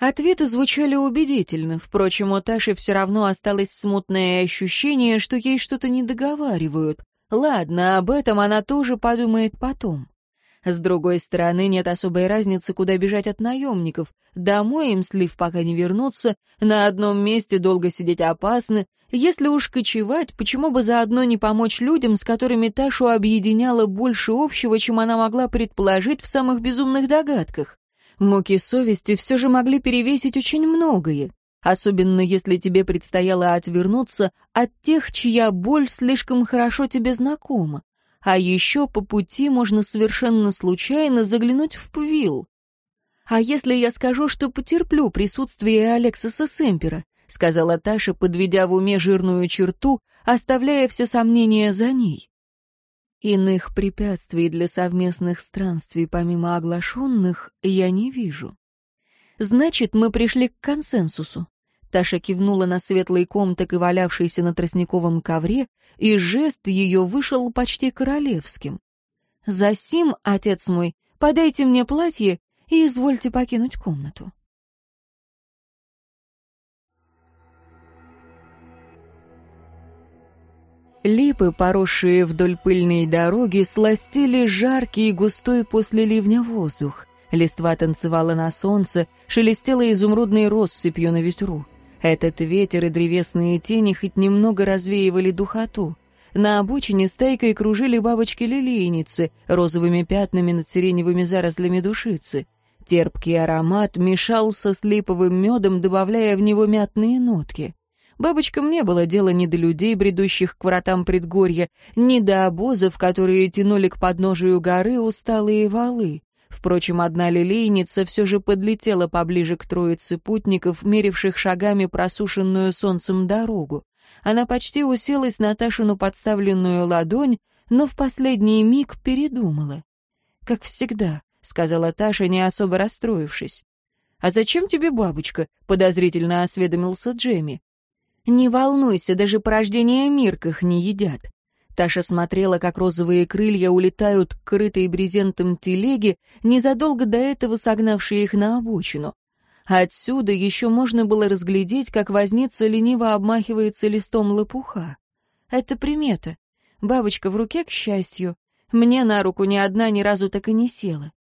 Ответы звучали убедительно, впрочем, у Таши все равно осталось смутное ощущение, что ей что-то не договаривают. Ладно, об этом она тоже подумает потом. С другой стороны, нет особой разницы, куда бежать от наемников. Домой им, слив, пока не вернуться, на одном месте долго сидеть опасно. Если уж кочевать, почему бы заодно не помочь людям, с которыми Ташу объединяло больше общего, чем она могла предположить в самых безумных догадках? Муки совести все же могли перевесить очень многое, особенно если тебе предстояло отвернуться от тех, чья боль слишком хорошо тебе знакома. А еще по пути можно совершенно случайно заглянуть в Пвилл. «А если я скажу, что потерплю присутствие Алексаса Сэмпера, сказала Таша, подведя в уме жирную черту, оставляя все сомнения за ней. «Иных препятствий для совместных странствий, помимо оглашенных, я не вижу. Значит, мы пришли к консенсусу. Таша кивнула на светлый ком, так и валявшийся на тростниковом ковре, и жест ее вышел почти королевским. «Засим, отец мой, подайте мне платье и извольте покинуть комнату». Липы, поросшие вдоль пыльной дороги, сластили жаркий и густой после ливня воздух. Листва танцевала на солнце, шелестела изумрудной россыпью на ветру. Этот ветер и древесные тени хоть немного развеивали духоту. На обочине стайкой кружили бабочки-лилейницы, розовыми пятнами над сиреневыми зарослями душицы. Терпкий аромат мешался с липовым медом, добавляя в него мятные нотки. Бабочкам не было дела ни до людей, бредущих к воротам предгорья, ни до обозов, которые тянули к подножию горы усталые валы. Впрочем, одна лилейница все же подлетела поближе к троице путников, меривших шагами просушенную солнцем дорогу. Она почти уселась на Ташину подставленную ладонь, но в последний миг передумала. «Как всегда», — сказала Таша, не особо расстроившись. «А зачем тебе бабочка?» — подозрительно осведомился Джемми. «Не волнуйся, даже порождения Мирках не едят. Таша смотрела, как розовые крылья улетают к крытой брезентом телеги, незадолго до этого согнавшие их на обочину. Отсюда еще можно было разглядеть, как возница лениво обмахивается листом лопуха. Это примета. Бабочка в руке, к счастью, мне на руку ни одна ни разу так и не села.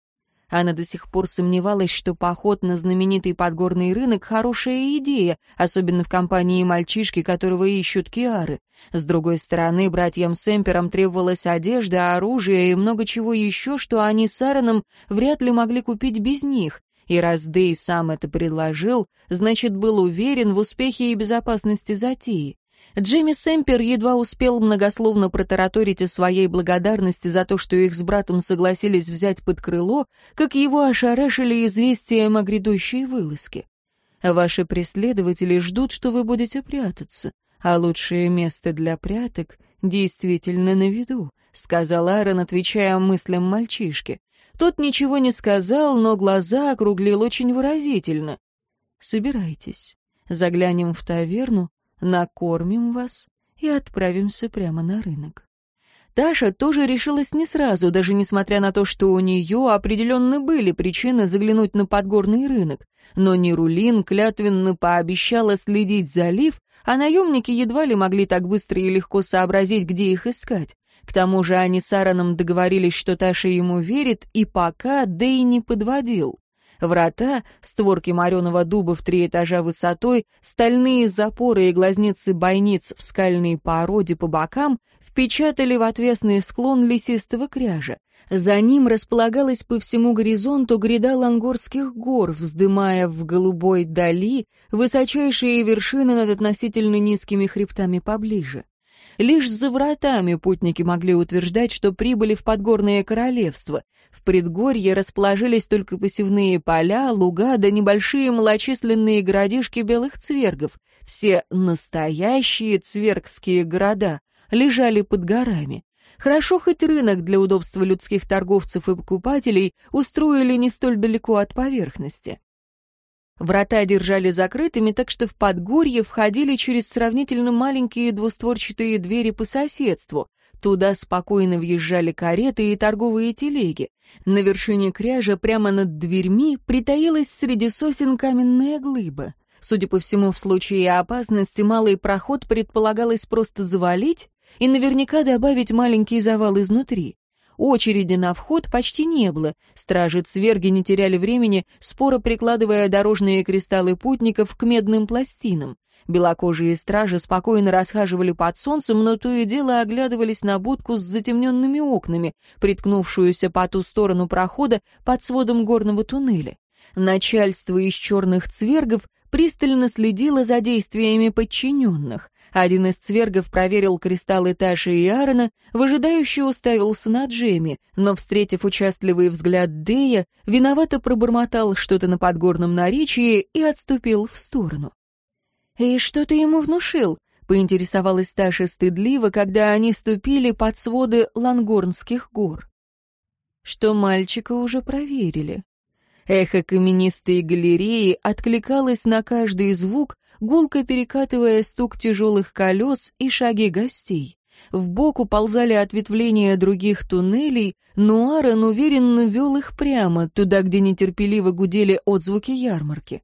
Она до сих пор сомневалась, что поход на знаменитый подгорный рынок — хорошая идея, особенно в компании мальчишки, которого ищут Киары. С другой стороны, братьям Сэмперам требовалась одежда, оружие и много чего еще, что они с Аароном вряд ли могли купить без них. И раз Дэй сам это предложил, значит, был уверен в успехе и безопасности затеи. Джимми Сэмпер едва успел многословно протараторить о своей благодарности за то, что их с братом согласились взять под крыло, как его ошарашили известием о грядущей вылазке. Ваши преследователи ждут, что вы будете прятаться, а лучшее место для пряток действительно на виду, сказал Аарон, отвечая мыслям мальчишки. Тот ничего не сказал, но глаза округлил очень выразительно. Собирайтесь, заглянем в таверну, накормим вас и отправимся прямо на рынок. Таша тоже решилась не сразу, даже несмотря на то, что у нее определенно были причины заглянуть на подгорный рынок. Но Нерулин клятвенно пообещала следить за Лив, а наемники едва ли могли так быстро и легко сообразить, где их искать. К тому же они с Аароном договорились, что Таша ему верит, и пока Дэй не подводил. Врата, створки мореного дуба в три этажа высотой, стальные запоры и глазницы бойниц в скальной породе по бокам впечатали в отвесный склон лесистого кряжа. За ним располагалась по всему горизонту гряда Лангорских гор, вздымая в голубой дали высочайшие вершины над относительно низкими хребтами поближе. Лишь за вратами путники могли утверждать, что прибыли в подгорное королевство. В предгорье расположились только посевные поля, луга да небольшие малочисленные городишки белых цвергов. Все настоящие цвергские города лежали под горами. Хорошо хоть рынок для удобства людских торговцев и покупателей устроили не столь далеко от поверхности. Врата держали закрытыми, так что в подгорье входили через сравнительно маленькие двустворчатые двери по соседству, Туда спокойно въезжали кареты и торговые телеги. На вершине кряжа прямо над дверьми притаилась среди сосен каменная глыба. Судя по всему, в случае опасности малый проход предполагалось просто завалить и наверняка добавить маленький завал изнутри. Очереди на вход почти не было. Стражи цверги не теряли времени, споро прикладывая дорожные кристаллы путников к медным пластинам. Белокожие стражи спокойно расхаживали под солнцем, но то и дело оглядывались на будку с затемненными окнами, приткнувшуюся по ту сторону прохода под сводом горного туннеля. Начальство из черных цвергов пристально следило за действиями подчиненных. Один из цвергов проверил кристаллы Таши и Аарона, выжидающий, уставился на Джейми, но, встретив участливый взгляд Дея, виновато пробормотал что-то на подгорном наречии и отступил в сторону. «И что ты ему внушил?» — поинтересовалась Таша стыдливо, когда они ступили под своды Лангорнских гор. «Что мальчика уже проверили». Эхо каменистой галереи откликалось на каждый звук, гулко перекатывая стук тяжелых колес и шаги гостей. Вбок уползали ответвления других туннелей, но Аарон уверенно вел их прямо, туда, где нетерпеливо гудели отзвуки ярмарки.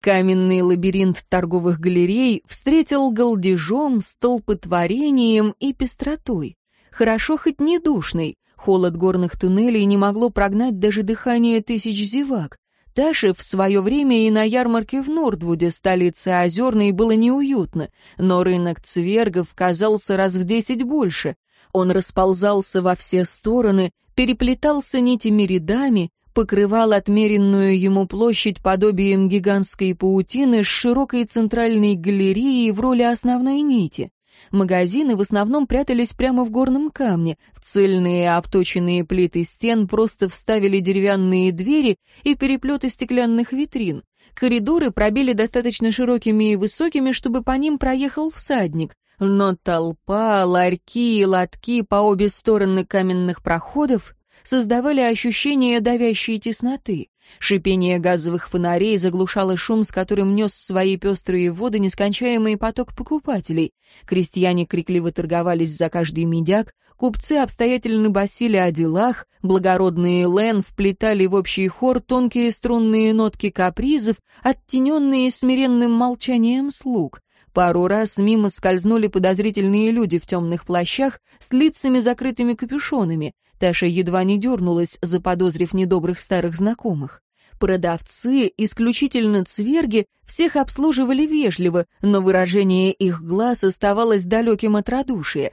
Каменный лабиринт торговых галерей встретил голдежом, столпотворением и пестротой. Хорошо хоть не душный, холод горных туннелей не могло прогнать даже дыхание тысяч зевак. Даже в свое время и на ярмарке в Нордвуде, столице Озерной, было неуютно, но рынок цвергов казался раз в десять больше. Он расползался во все стороны, переплетался нитями рядами, покрывал отмеренную ему площадь подобием гигантской паутины с широкой центральной галереей в роли основной нити. Магазины в основном прятались прямо в горном камне, в цельные обточенные плиты стен просто вставили деревянные двери и переплеты стеклянных витрин. Коридоры пробили достаточно широкими и высокими, чтобы по ним проехал всадник, но толпа, ларьки и лотки по обе стороны каменных проходов создавали ощущение давящей тесноты. Шипение газовых фонарей заглушало шум, с которым нес свои пестрые воды нескончаемый поток покупателей. Крестьяне крикливо торговались за каждый медяк, купцы обстоятельно басили о делах, благородные Лен вплетали в общий хор тонкие струнные нотки капризов, оттененные смиренным молчанием слуг — Пару раз мимо скользнули подозрительные люди в темных плащах с лицами закрытыми капюшонами. Таша едва не дернулась, заподозрив недобрых старых знакомых. Продавцы, исключительно цверги, всех обслуживали вежливо, но выражение их глаз оставалось далеким от радушия.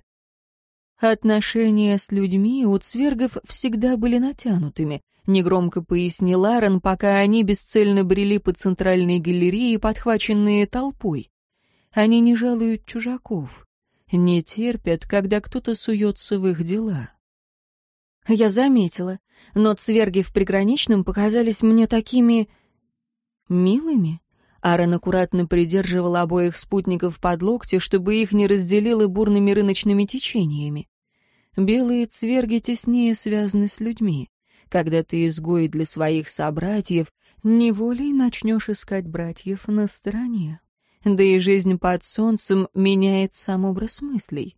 «Отношения с людьми у цвергов всегда были натянутыми», — негромко пояснил Аарон, пока они бесцельно брели по центральной галерее, подхваченные толпой. «Они не жалуют чужаков, не терпят, когда кто-то суется в их дела». Я заметила, но цверги в приграничном показались мне такими... милыми. Аарон аккуратно придерживал обоих спутников под локти, чтобы их не разделило бурными рыночными течениями. Белые цверги теснее связаны с людьми. Когда ты изгой для своих собратьев, неволей начнешь искать братьев на стороне. Да и жизнь под солнцем меняет сам образ мыслей.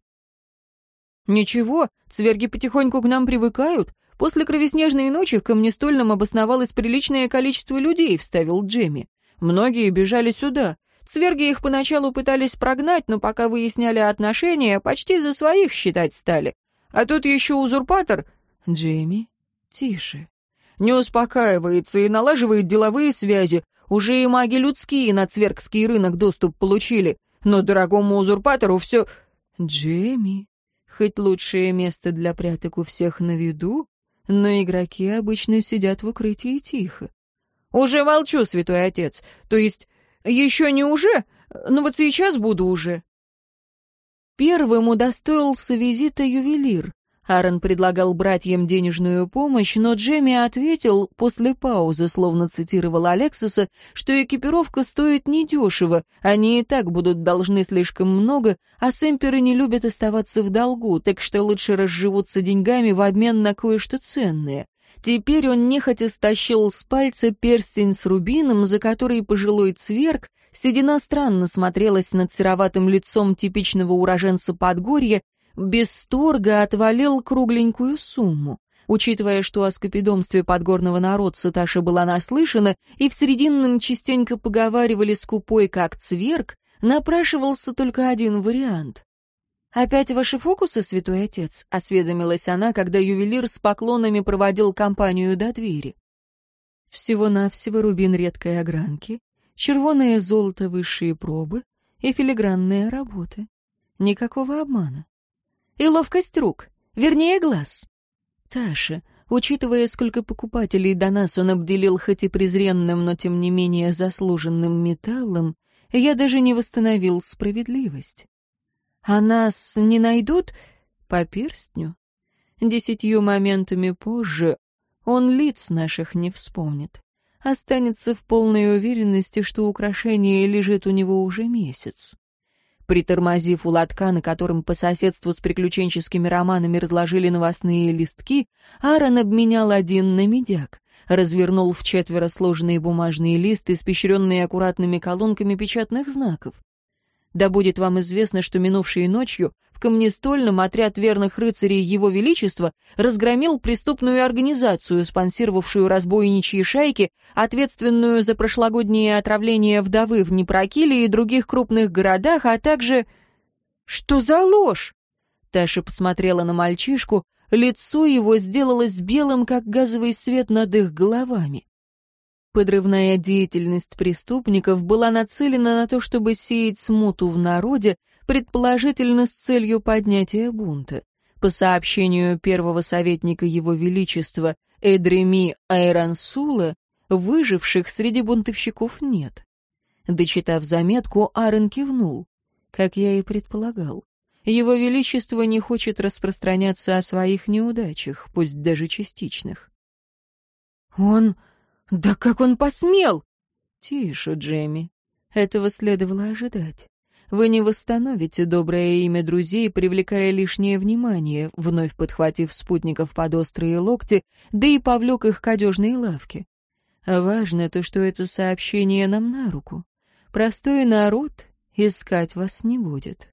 «Ничего, цверги потихоньку к нам привыкают. После кровеснежной ночи в Камнестольном обосновалось приличное количество людей», — вставил Джемми. «Многие бежали сюда. Цверги их поначалу пытались прогнать, но пока выясняли отношения, почти за своих считать стали. А тут еще узурпатор...» «Джемми, тише». «Не успокаивается и налаживает деловые связи. Уже и маги людские на цвергский рынок доступ получили. Но дорогому узурпатору все...» «Джемми, Хоть лучшее место для пряток у всех на виду, но игроки обычно сидят в укрытии тихо. «Уже молчу, святой отец. То есть, еще не уже, но ну вот сейчас буду уже». Первым удостоился визита ювелир. Аарон предлагал братьям денежную помощь, но Джемми ответил после паузы, словно цитировал Алексиса, что экипировка стоит недешево, они и так будут должны слишком много, а сэмперы не любят оставаться в долгу, так что лучше разживутся деньгами в обмен на кое-что ценное. Теперь он нехотя стащил с пальца перстень с рубином, за который пожилой цверк, седина странно смотрелась над сероватым лицом типичного уроженца Подгорья без торга отвалил кругленькую сумму. Учитывая, что о скопидомстве подгорного народца Таша была наслышана, и в Срединном частенько поговаривали скупой как цверк, напрашивался только один вариант. «Опять ваши фокусы, святой отец?» — осведомилась она, когда ювелир с поклонами проводил компанию до двери. Всего-навсего рубин редкой огранки, червоное золото высшие пробы и филигранные работы. Никакого обмана и ловкость рук, вернее, глаз. Таша, учитывая, сколько покупателей до нас он обделил хоть и презренным, но тем не менее заслуженным металлом, я даже не восстановил справедливость. А нас не найдут по перстню? Десятью моментами позже он лиц наших не вспомнит. Останется в полной уверенности, что украшение лежит у него уже месяц. Притормозив у лотка, на котором по соседству с приключенческими романами разложили новостные листки, Аарон обменял один на медяк. Развернул в четверо сложные бумажные листы, испещренные аккуратными колонками печатных знаков. Да будет вам известно, что минувшей ночью к отряд верных рыцарей Его Величества разгромил преступную организацию, спонсировавшую разбойничьи шайки, ответственную за прошлогоднее отравление вдовы в Непрокиле и других крупных городах, а также... «Что за ложь?» Таша посмотрела на мальчишку, лицо его сделалось белым, как газовый свет над их головами. Подрывная деятельность преступников была нацелена на то, чтобы сеять смуту в народе, предположительно с целью поднятия бунта. По сообщению первого советника Его Величества Эдреми Айрансула, выживших среди бунтовщиков нет. Дочитав заметку, Арен кивнул, как я и предполагал. Его Величество не хочет распространяться о своих неудачах, пусть даже частичных. «Он... Да как он посмел!» «Тише, Джемми. Этого следовало ожидать. Вы не восстановите доброе имя друзей, привлекая лишнее внимание, вновь подхватив спутников под острые локти, да и повлек их к одежной лавке. Важно то, что это сообщение нам на руку. Простой народ искать вас не будет.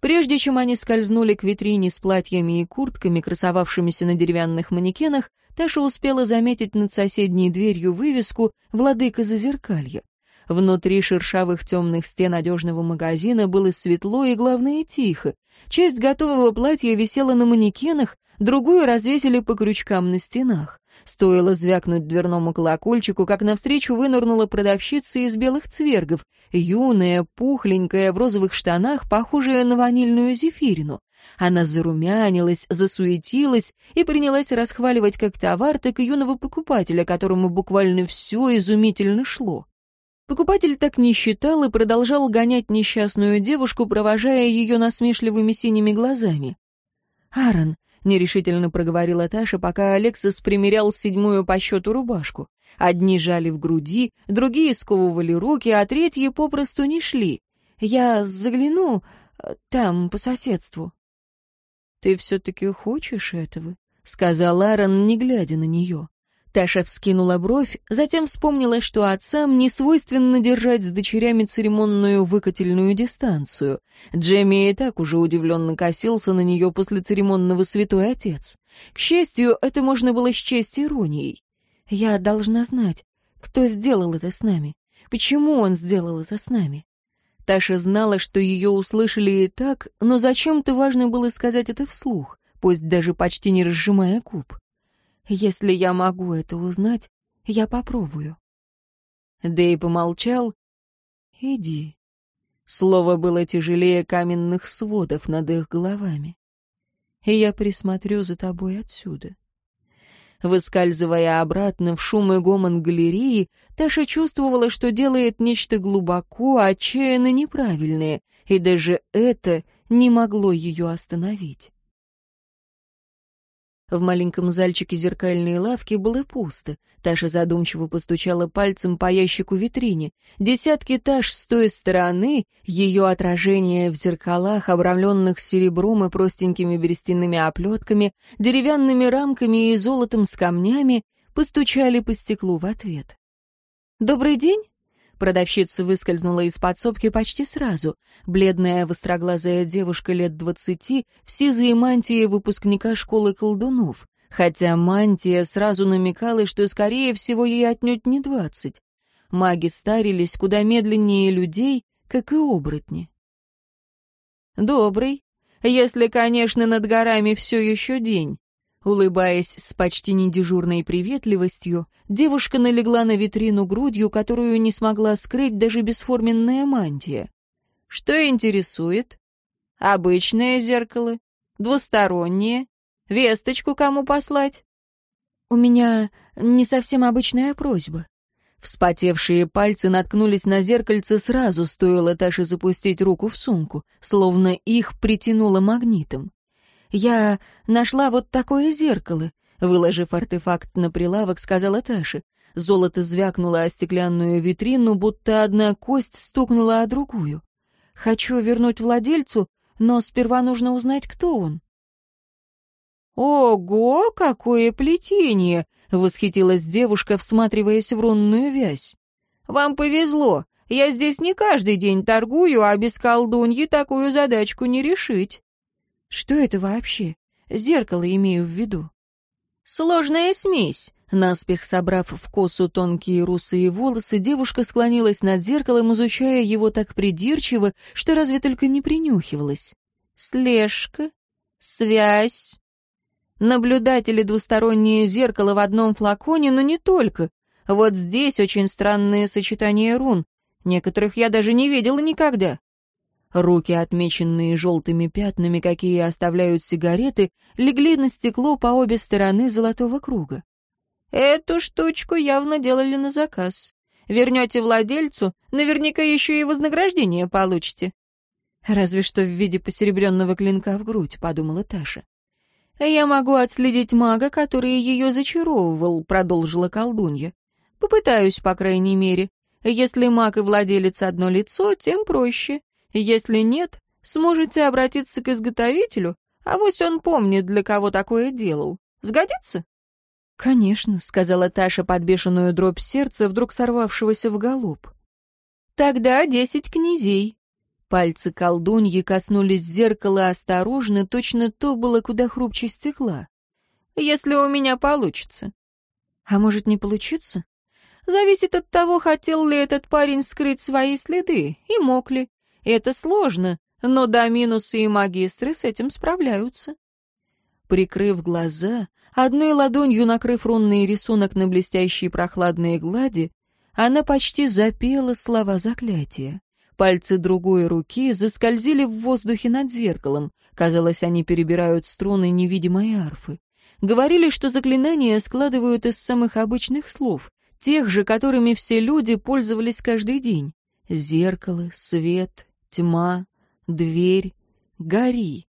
Прежде чем они скользнули к витрине с платьями и куртками, красовавшимися на деревянных манекенах, Таша успела заметить над соседней дверью вывеску «Владыка Зазеркалья». Внутри шершавых темных стен одежного магазина было светло и, главное, тихо. Часть готового платья висела на манекенах, другую развесили по крючкам на стенах. Стоило звякнуть дверному колокольчику, как навстречу вынырнула продавщица из белых цвергов, юная, пухленькая, в розовых штанах, похожая на ванильную зефирину. Она зарумянилась, засуетилась и принялась расхваливать как товар, так и юного покупателя, которому буквально все изумительно шло. Покупатель так не считал и продолжал гонять несчастную девушку, провожая ее насмешливыми синими глазами. «Аарон», — нерешительно проговорила Таша, пока Алексис примерял седьмую по счету рубашку. Одни жали в груди, другие сковывали руки, а третьи попросту не шли. «Я загляну э, там, по соседству». «Ты все-таки хочешь этого?» — сказал Аарон, не глядя на нее. Таша вскинула бровь, затем вспомнила, что отцам не свойственно держать с дочерями церемонную выкательную дистанцию. Джемми и так уже удивленно косился на нее после церемонного святой отец. К счастью, это можно было счесть иронией. «Я должна знать, кто сделал это с нами, почему он сделал это с нами». Таша знала, что ее услышали и так, но зачем-то важно было сказать это вслух, пусть даже почти не разжимая губ. Если я могу это узнать, я попробую. Дэй помолчал. «Иди». Слово было тяжелее каменных сводов над их головами. И «Я присмотрю за тобой отсюда». Выскальзывая обратно в шум и гомон галереи, Таша чувствовала, что делает нечто глубоко, отчаянно неправильное, и даже это не могло ее остановить. В маленьком зальчике зеркальные лавки было пусто. Таша задумчиво постучала пальцем по ящику витрине. Десятки Таш с той стороны, ее отражение в зеркалах, обрамленных серебром и простенькими берестяными оплетками, деревянными рамками и золотом с камнями, постучали по стеклу в ответ. «Добрый день?» Продавщица выскользнула из подсобки почти сразу. Бледная, востроглазая девушка лет двадцати в сизой мантии выпускника школы колдунов. Хотя мантия сразу намекала, что, скорее всего, ей отнюдь не двадцать. Маги старились куда медленнее людей, как и оборотни. «Добрый. Если, конечно, над горами все еще день. Улыбаясь с почти недежурной приветливостью, девушка налегла на витрину грудью, которую не смогла скрыть даже бесформенная мантия. «Что интересует? Обычное зеркало? Двустороннее? Весточку кому послать?» «У меня не совсем обычная просьба». Вспотевшие пальцы наткнулись на зеркальце сразу, стоило Таше запустить руку в сумку, словно их притянуло магнитом. Я нашла вот такое зеркало, выложив артефакт на прилавок, сказала Таша. Золото звякнуло о стеклянную витрину, будто одна кость стукнула о другую. Хочу вернуть владельцу, но сперва нужно узнать, кто он. «Ого, какое плетение!» — восхитилась девушка, всматриваясь в рунную вязь. «Вам повезло. Я здесь не каждый день торгую, а без колдуньи такую задачку не решить». Что это вообще? Зеркало имею в виду. Сложная смесь. Наспех собрав в косу тонкие русые волосы, девушка склонилась над зеркалом, изучая его так придирчиво, что разве только не принюхивалась. Слежка, связь. Наблюдатели двустороннее зеркало в одном флаконе, но не только. Вот здесь очень странные сочетания рун. Некоторых я даже не видела никогда. Руки, отмеченные желтыми пятнами, какие оставляют сигареты, легли на стекло по обе стороны золотого круга. Эту штучку явно делали на заказ. Вернете владельцу, наверняка еще и вознаграждение получите. Разве что в виде посеребренного клинка в грудь, подумала Таша. Я могу отследить мага, который ее зачаровывал, продолжила колдунья. Попытаюсь, по крайней мере. Если маг и владелец одно лицо, тем проще. Если нет, сможете обратиться к изготовителю, а вось он помнит, для кого такое делал. Сгодится?» «Конечно», — сказала Таша под бешеную дробь сердца, вдруг сорвавшегося в голуб. «Тогда десять князей». Пальцы колдуньи коснулись зеркала осторожно, точно то было куда хрупче стекла. «Если у меня получится». «А может, не получится?» «Зависит от того, хотел ли этот парень скрыть свои следы, и мог ли. Это сложно, но до доминусы и магистры с этим справляются. Прикрыв глаза, одной ладонью накрыв рунный рисунок на блестящей прохладной глади, она почти запела слова заклятия. Пальцы другой руки заскользили в воздухе над зеркалом. Казалось, они перебирают струны невидимой арфы. Говорили, что заклинания складывают из самых обычных слов, тех же, которыми все люди пользовались каждый день. Зеркало, свет, тьма, дверь, гори.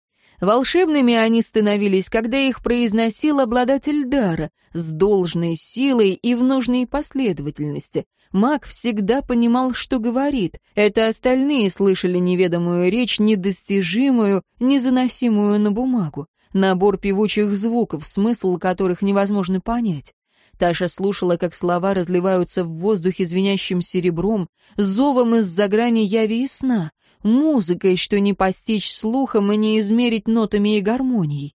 Волшебными они становились, когда их произносил обладатель дара, с должной силой и в нужной последовательности. Маг всегда понимал, что говорит. Это остальные слышали неведомую речь, недостижимую, незаносимую на бумагу. Набор певучих звуков, смысл которых невозможно понять. Таша слушала, как слова разливаются в воздухе звенящим серебром, зовом из-за грани яви и сна музыкой, что не постичь слухом и не измерить нотами и гармонией.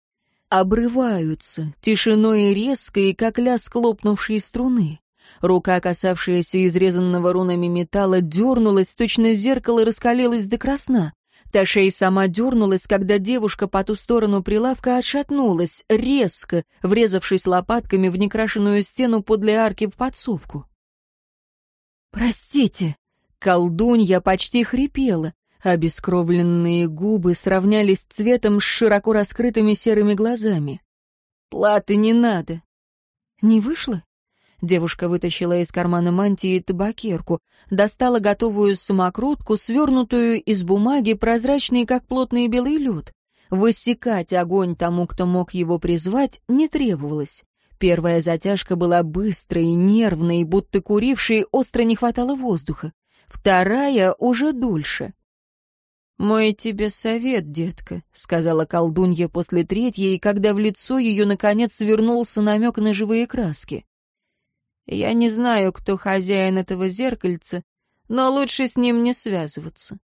Обрываются, тишиной и резкой, как лязг лопнувшей струны. Рука, касавшаяся изрезанного рунами металла, дернулась, точно зеркало раскалилось до красна. Таша и сама дернулась, когда девушка по ту сторону прилавка отшатнулась, резко, врезавшись лопатками в некрашенную стену подле арки в подсовку. «Простите!» Колдунья почти хрипела. Обескровленные губы сравнялись цветом с широко раскрытыми серыми глазами. «Платы не надо». «Не вышло?» Девушка вытащила из кармана мантии табакерку, достала готовую самокрутку, свернутую из бумаги, прозрачной, как плотный белый лед. Высекать огонь тому, кто мог его призвать, не требовалось. Первая затяжка была быстрой, нервной, будто курившей остро не хватало воздуха. Вторая уже дольше. «Мой тебе совет, детка», — сказала колдунья после третьей, когда в лицо ее, наконец, свернулся намек на живые краски. «Я не знаю, кто хозяин этого зеркальца, но лучше с ним не связываться».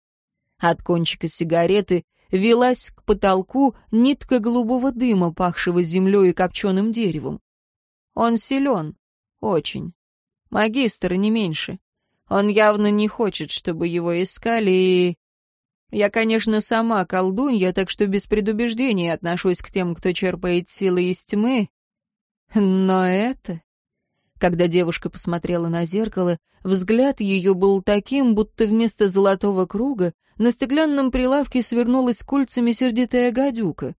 От кончика сигареты велась к потолку нитка голубого дыма, пахшего землей и копченым деревом. «Он силен. Очень. Магистр, не меньше. Он явно не хочет, чтобы его искали и...» Я, конечно, сама колдунья, так что без предубеждения отношусь к тем, кто черпает силы из тьмы. Но это... Когда девушка посмотрела на зеркало, взгляд ее был таким, будто вместо золотого круга на стеклянном прилавке свернулась кольцами сердитая гадюка.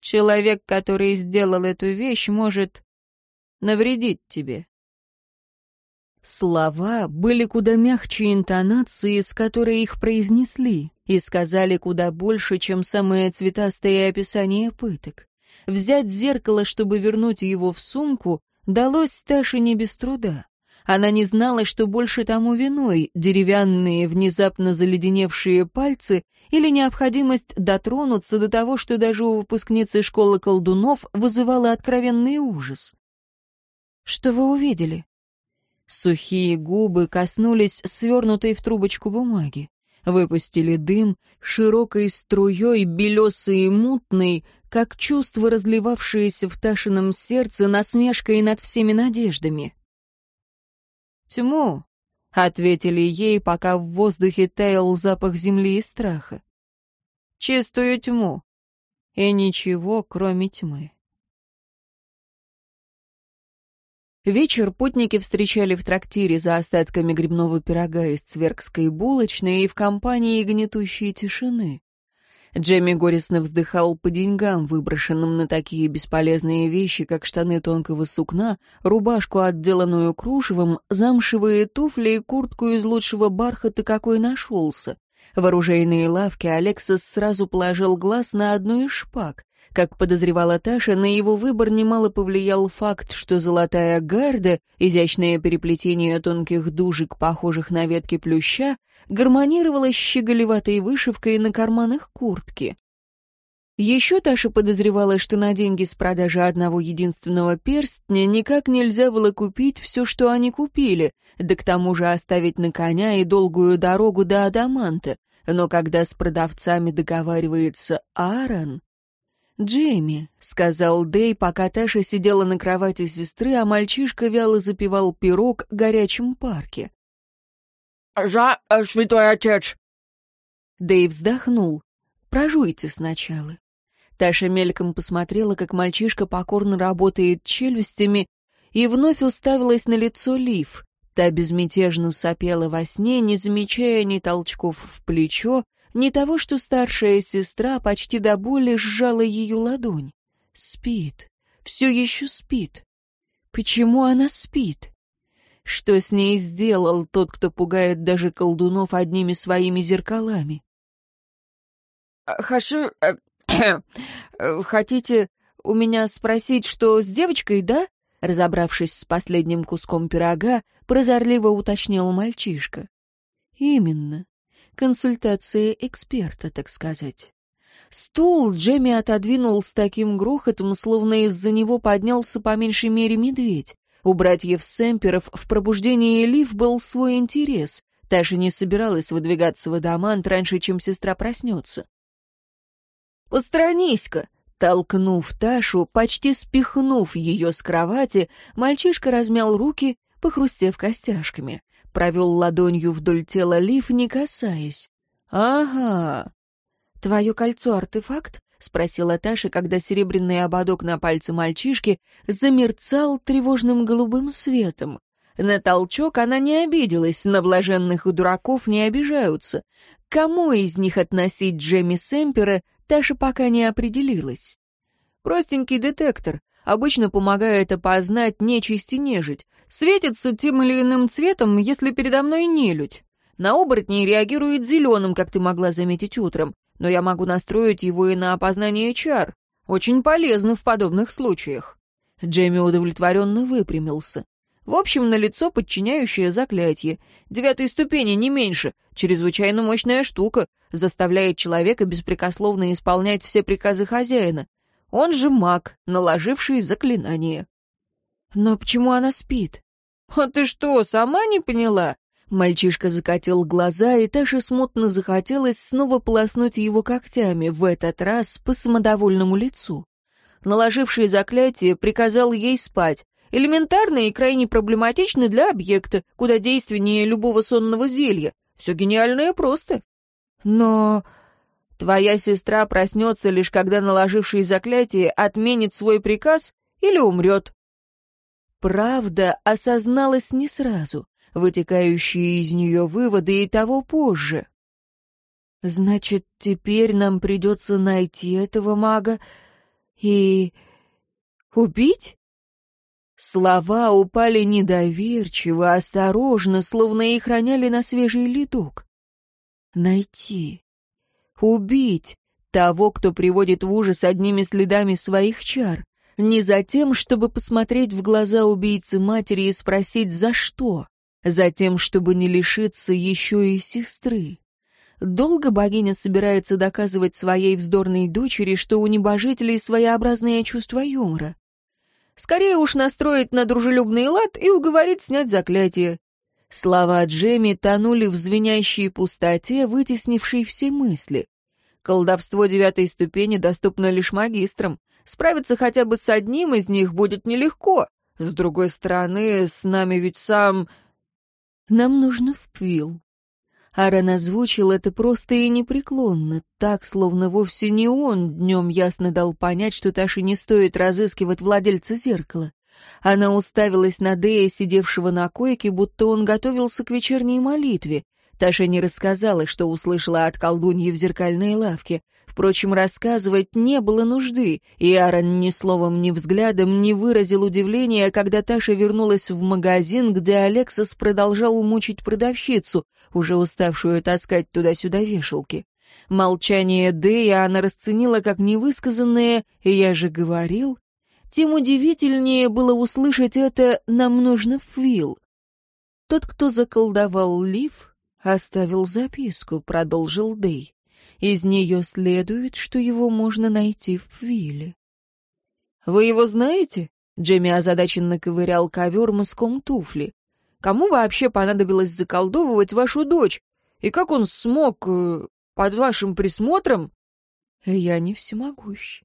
Человек, который сделал эту вещь, может навредить тебе. Слова были куда мягче интонации, с которой их произнесли и сказали куда больше, чем самые цветастые описания пыток. Взять зеркало, чтобы вернуть его в сумку, далось Таше не без труда. Она не знала, что больше тому виной — деревянные, внезапно заледеневшие пальцы или необходимость дотронуться до того, что даже у выпускницы школы колдунов вызывало откровенный ужас. «Что вы увидели?» Сухие губы коснулись свернутой в трубочку бумаги выпустили дым, широкой струей, белесый и мутный, как чувство, разливавшееся в Ташином сердце насмешкой над всеми надеждами. «Тьму», — ответили ей, пока в воздухе таял запах земли и страха. «Чистую тьму. И ничего, кроме тьмы». Вечер путники встречали в трактире за остатками грибного пирога из цверкской булочной и в компании гнетущей тишины. Джемми горестно вздыхал по деньгам, выброшенным на такие бесполезные вещи, как штаны тонкого сукна, рубашку, отделанную кружевом, замшевые туфли и куртку из лучшего бархата, какой нашелся. В оружейные лавки Алексас сразу положил глаз на одну из шпаг. Как подозревала Таша, на его выбор немало повлиял факт, что золотая гарда, изящное переплетение тонких дужек, похожих на ветки плюща, гармонировала с щеголеватой вышивкой на карманах куртки. Еще Таша подозревала, что на деньги с продажи одного единственного перстня никак нельзя было купить все, что они купили, да к тому же оставить на коня и долгую дорогу до Адаманта. Но когда с продавцами договаривается Аарон... «Джейми», — сказал Дэй, пока Таша сидела на кровати сестры, а мальчишка вяло запивал пирог в горячем парке. Жа, э, святой отец!» Дэй вздохнул. «Прожуйте сначала». Таша мельком посмотрела, как мальчишка покорно работает челюстями, и вновь уставилась на лицо Лив. Та безмятежно сопела во сне, не замечая ни толчков в плечо, не того, что старшая сестра почти до боли сжала ее ладонь. Спит. Все еще спит. Почему она спит? Что с ней сделал тот, кто пугает даже колдунов одними своими зеркалами? А, «Хашу... Э, хотите у меня спросить, что с девочкой, да?» Разобравшись с последним куском пирога, прозорливо уточнил мальчишка. «Именно консультации эксперта, так сказать. Стул Джемми отодвинул с таким грохотом, словно из-за него поднялся по меньшей мере медведь. У братьев Семперов в пробуждении Лив был свой интерес. Таша не собиралась выдвигаться в Адамант раньше, чем сестра проснется. «Постранись-ка!» Толкнув Ташу, почти спихнув ее с кровати, мальчишка размял руки, похрустев костяшками провел ладонью вдоль тела Лив, не касаясь. «Ага». «Твое кольцо-артефакт?» — спросила Таша, когда серебряный ободок на пальце мальчишки замерцал тревожным голубым светом. На толчок она не обиделась, на блаженных у дураков не обижаются. Кому из них относить Джемми Семпера, Таша пока не определилась. «Простенький детектор, Обычно помогает опознать нечисть и нежить. Светится тем или иным цветом, если передо мной нелюдь. На оборотней реагирует зеленым, как ты могла заметить утром, но я могу настроить его и на опознание чар. Очень полезно в подобных случаях». Джемми удовлетворенно выпрямился. В общем, на лицо подчиняющее заклятие. Девятой ступени, не меньше. Чрезвычайно мощная штука. Заставляет человека беспрекословно исполнять все приказы хозяина. Он же маг, наложивший заклинание. Но почему она спит? А ты что, сама не поняла? Мальчишка закатил глаза, и Таше смутно захотелось снова полоснуть его когтями, в этот раз по самодовольному лицу. Наложивший заклятие приказал ей спать, элементарно и крайне проблематично для объекта, куда действеннее любого сонного зелья. Все гениальное просто. Но Твоя сестра проснется лишь когда наложивший заклятие отменит свой приказ или умрет. Правда осозналась не сразу, вытекающие из нее выводы и того позже. Значит, теперь нам придется найти этого мага и... убить? Слова упали недоверчиво, осторожно, словно их роняли на свежий ледок. Найти. Убить того, кто приводит в ужас одними следами своих чар. Не за тем, чтобы посмотреть в глаза убийцы матери и спросить «за что?», за тем, чтобы не лишиться еще и сестры. Долго богиня собирается доказывать своей вздорной дочери, что у небожителей своеобразное чувство юмора. Скорее уж настроить на дружелюбный лад и уговорить снять заклятие. Слова Джеми тонули в звенящей пустоте, вытеснившей все мысли. Колдовство девятой ступени доступно лишь магистрам. Справиться хотя бы с одним из них будет нелегко. С другой стороны, с нами ведь сам... Нам нужно в Пвилл. Аарон озвучил это просто и непреклонно, так, словно вовсе не он днем ясно дал понять, что Таше не стоит разыскивать владельца зеркала. Она уставилась на Дея, сидевшего на койке, будто он готовился к вечерней молитве. Таша не рассказала, что услышала от колдуньи в зеркальной лавке. Впрочем, рассказывать не было нужды, и Аарон ни словом, ни взглядом не выразил удивления, когда Таша вернулась в магазин, где Алексас продолжал мучить продавщицу, уже уставшую таскать туда-сюда вешалки. Молчание Дэя она расценила как невысказанное «я же говорил», тем удивительнее было услышать это «нам нужно в «Тот, кто заколдовал Лив, оставил записку», — продолжил Дэй. «Из нее следует, что его можно найти в Вилле». «Вы его знаете?» — Джемми озадаченно ковырял ковер мыском туфли. «Кому вообще понадобилось заколдовывать вашу дочь? И как он смог... Э, под вашим присмотром?» «Я не всемогущ.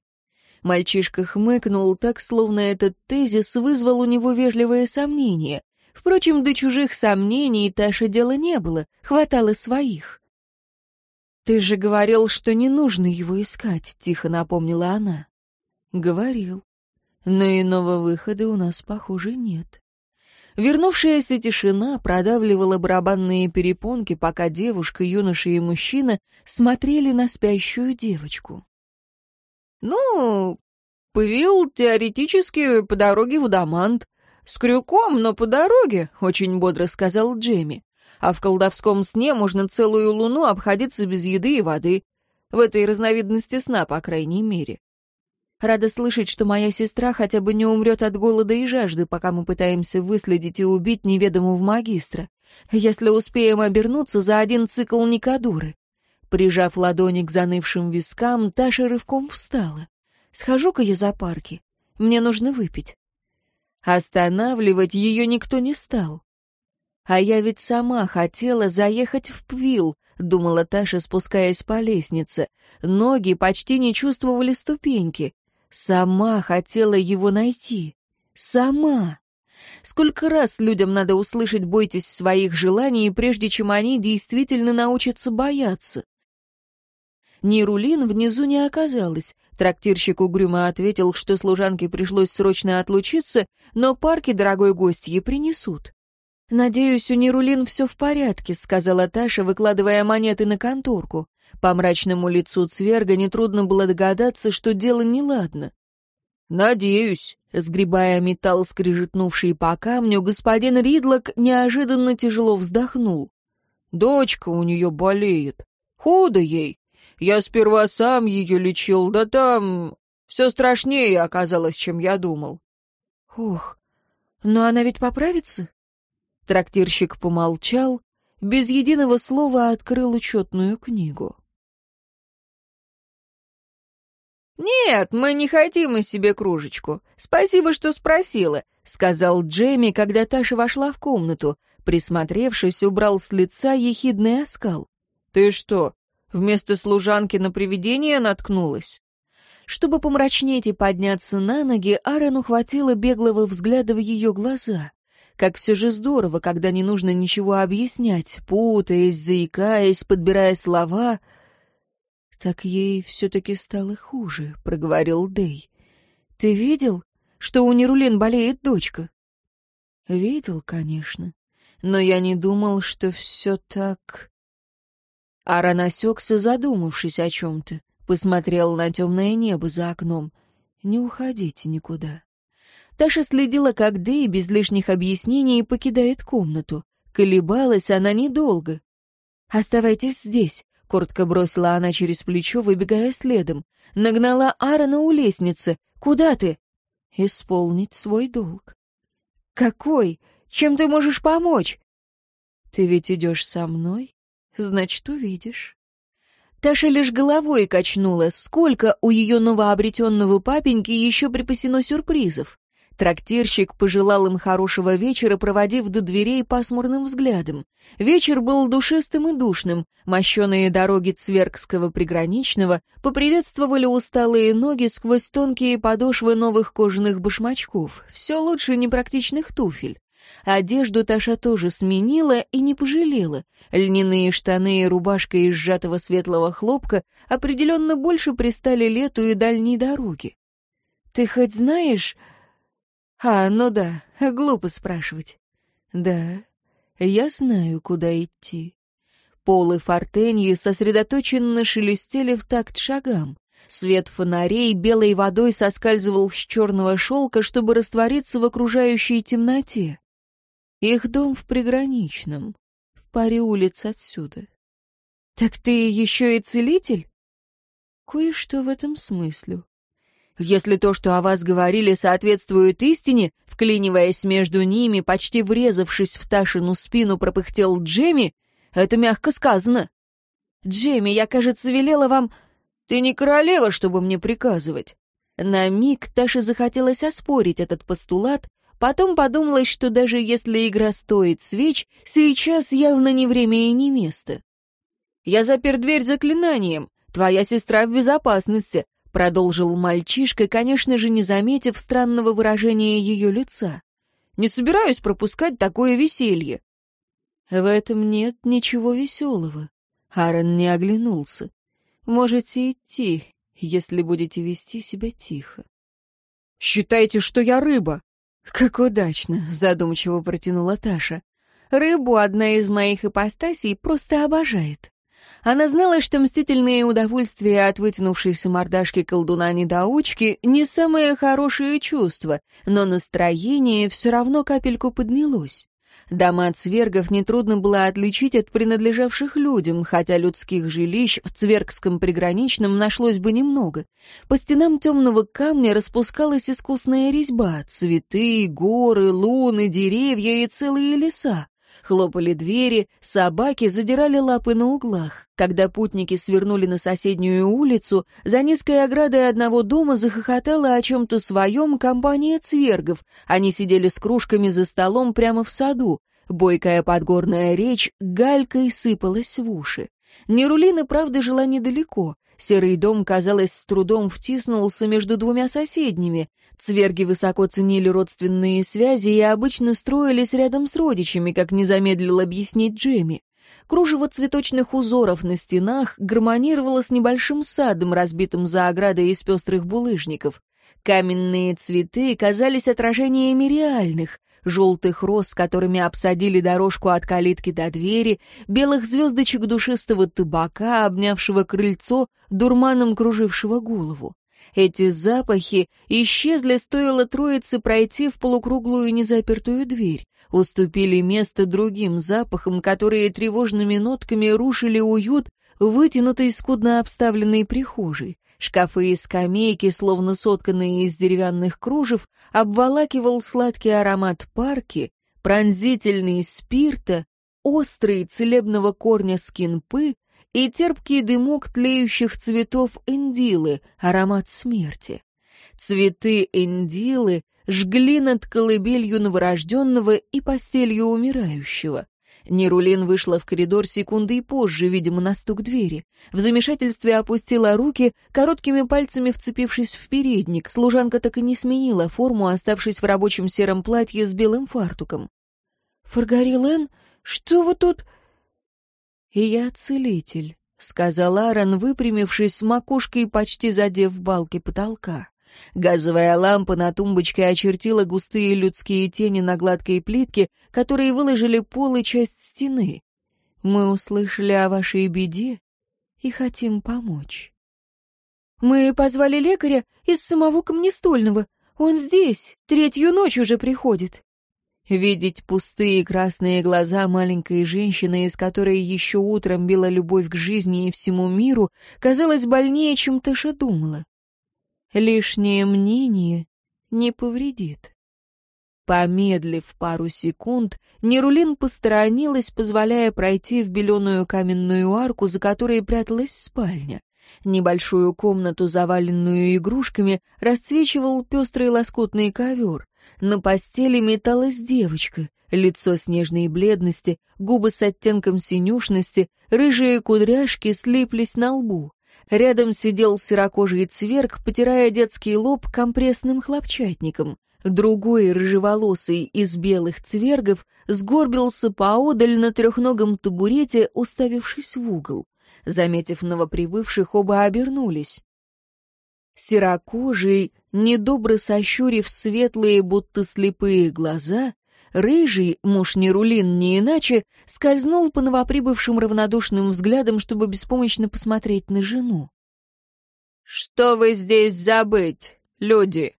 Мальчишка хмыкнул так, словно этот тезис вызвал у него вежливое сомнение. Впрочем, до чужих сомнений Таше дела не было, хватало своих. «Ты же говорил, что не нужно его искать», — тихо напомнила она. «Говорил. Но иного выхода у нас, похоже, нет». Вернувшаяся тишина продавливала барабанные перепонки, пока девушка, юноша и мужчина смотрели на спящую девочку. Ну, плыл теоретически по дороге в Дамант. С крюком, но по дороге, очень бодро сказал Джемми. А в колдовском сне можно целую луну обходиться без еды и воды. В этой разновидности сна, по крайней мере. Рада слышать, что моя сестра хотя бы не умрет от голода и жажды, пока мы пытаемся выследить и убить неведомого магистра. Если успеем обернуться за один цикл Никадуры. Прижав ладони к занывшим вискам, Таша рывком встала. «Схожу-ка я за парки. Мне нужно выпить». Останавливать ее никто не стал. «А я ведь сама хотела заехать в Пвил», — думала Таша, спускаясь по лестнице. Ноги почти не чувствовали ступеньки. Сама хотела его найти. Сама. Сколько раз людям надо услышать «бойтесь своих желаний», прежде чем они действительно научатся бояться. Ни Рулин внизу не оказалось. Трактирщик угрюмо ответил, что служанке пришлось срочно отлучиться, но парки дорогой гостье принесут. «Надеюсь, у Нерулин все в порядке», — сказала Таша, выкладывая монеты на конторку. По мрачному лицу Цверга нетрудно было догадаться, что дело неладно. «Надеюсь», — сгребая металл, скрежетнувший по камню, господин Ридлок неожиданно тяжело вздохнул. «Дочка у нее болеет. Худо ей. Я сперва сам ее лечил, да там... Все страшнее оказалось, чем я думал». «Ух, но ну она ведь поправится?» Трактирщик помолчал, без единого слова открыл учетную книгу. «Нет, мы не хотим из себе кружечку. Спасибо, что спросила», — сказал Джейми, когда Таша вошла в комнату. Присмотревшись, убрал с лица ехидный оскал. «Ты что, Вместо служанки на привидение наткнулась. Чтобы помрачнеть и подняться на ноги, Аарону хватило беглого взгляда в ее глаза. Как все же здорово, когда не нужно ничего объяснять, путаясь, заикаясь, подбирая слова. «Так ей все-таки стало хуже», — проговорил Дэй. «Ты видел, что у Нерулин болеет дочка?» «Видел, конечно, но я не думал, что все так...» Ара насекся, задумавшись о чем-то. Посмотрел на темное небо за окном. «Не уходите никуда». Таша следила, как Дэй без лишних объяснений покидает комнату. Колебалась она недолго. «Оставайтесь здесь», — коротко бросила она через плечо, выбегая следом. Нагнала Аарона у лестницы. «Куда ты?» «Исполнить свой долг». «Какой? Чем ты можешь помочь?» «Ты ведь идешь со мной?» значит, увидишь». Таша лишь головой качнула, сколько у ее новообретенного папеньки еще припасено сюрпризов. Трактирщик пожелал им хорошего вечера, проводив до дверей пасмурным взглядом. Вечер был душистым и душным. Мощеные дороги Цверкского приграничного поприветствовали усталые ноги сквозь тонкие подошвы новых кожаных башмачков, все лучше непрактичных туфель. Одежду Таша тоже сменила и не пожалела. Льняные штаны и рубашка из сжатого светлого хлопка определенно больше пристали лету и дальней дороге. «Ты хоть знаешь...» «А, ну да, глупо спрашивать». «Да, я знаю, куда идти». Полы фортеньи сосредоточенно шелестели в такт шагам. Свет фонарей белой водой соскальзывал с черного шелка, чтобы раствориться в окружающей темноте. Их дом в приграничном, в паре улиц отсюда. Так ты еще и целитель? Кое-что в этом смысле. Если то, что о вас говорили, соответствует истине, вклиниваясь между ними, почти врезавшись в Ташину спину, пропыхтел Джемми, это мягко сказано. Джемми, я, кажется, велела вам... Ты не королева, чтобы мне приказывать. На миг Таше захотелось оспорить этот постулат, Потом подумалось, что даже если игра стоит свеч, сейчас явно не время и не место. «Я запер дверь заклинанием. Твоя сестра в безопасности», — продолжил мальчишка, конечно же, не заметив странного выражения ее лица. «Не собираюсь пропускать такое веселье». В этом нет ничего веселого. Аарон не оглянулся. «Можете идти, если будете вести себя тихо». «Считайте, что я рыба», «Как удачно!» — задумчиво протянула Таша. «Рыбу одна из моих ипостасей просто обожает». Она знала, что мстительные удовольствия от вытянувшейся мордашки колдуна-недоучки не самые хорошие чувства, но настроение все равно капельку поднялось. Дома от цвергов нетрудно было отличить от принадлежавших людям, хотя людских жилищ в цвергском приграничном нашлось бы немного. По стенам темного камня распускалась искусная резьба, цветы, горы, луны, деревья и целые леса. Хлопали двери, собаки задирали лапы на углах. Когда путники свернули на соседнюю улицу, за низкой оградой одного дома захохотала о чем-то своем компания цвергов. Они сидели с кружками за столом прямо в саду. Бойкая подгорная речь галькой сыпалась в уши. Нерулина, правда, жила недалеко. Серый дом, казалось, с трудом втиснулся между двумя соседними. Цверги высоко ценили родственные связи и обычно строились рядом с родичами, как не замедлил объяснить Джемми. Кружево цветочных узоров на стенах гармонировало с небольшим садом, разбитым за оградой из пестрых булыжников. Каменные цветы казались отражениями реальных желтых роз, которыми обсадили дорожку от калитки до двери, белых звездочек душистого табака, обнявшего крыльцо, дурманом кружившего голову. Эти запахи исчезли, стоило троице пройти в полукруглую незапертую дверь, уступили место другим запахам, которые тревожными нотками рушили уют вытянутой скудно обставленной прихожей. Шкафы и скамейки, словно сотканные из деревянных кружев, обволакивал сладкий аромат парки, пронзительный спирта, острый целебного корня скинпы и терпкий дымок тлеющих цветов эндилы, аромат смерти. Цветы эндилы жгли над колыбелью новорожденного и постелью умирающего. Нерулин вышла в коридор секунды и позже, видимо, на стук двери. В замешательстве опустила руки, короткими пальцами вцепившись в передник. Служанка так и не сменила форму, оставшись в рабочем сером платье с белым фартуком. «Фаргари что вы тут...» я целитель», — сказал Аарон, выпрямившись с макушкой, почти задев балки потолка. Газовая лампа на тумбочке очертила густые людские тени на гладкой плитке, которые выложили пол и часть стены. Мы услышали о вашей беде и хотим помочь. Мы позвали лекаря из самого Камнестольного. Он здесь, третью ночь уже приходит. Видеть пустые красные глаза маленькой женщины, из которой еще утром била любовь к жизни и всему миру, казалось больнее, чем Таша думала. Лишнее мнение не повредит. Помедлив пару секунд, Нерулин посторонилась, позволяя пройти в беленую каменную арку, за которой пряталась спальня. Небольшую комнату, заваленную игрушками, расцвечивал пестрый лоскутный ковер. На постели металась девочка, лицо снежной бледности, губы с оттенком синюшности, рыжие кудряшки слиплись на лбу. Рядом сидел серокожий цверк, потирая детский лоб компрессным хлопчатником. Другой, рыжеволосый, из белых цвергов, сгорбился поодаль на трехногом табурете, уставившись в угол. Заметив новоприбывших, оба обернулись. Серокожий, недобро сощурив светлые, будто слепые глаза, Рыжий, муж Нерулин не иначе, скользнул по новоприбывшим равнодушным взглядам, чтобы беспомощно посмотреть на жену. «Что вы здесь забыть, люди?»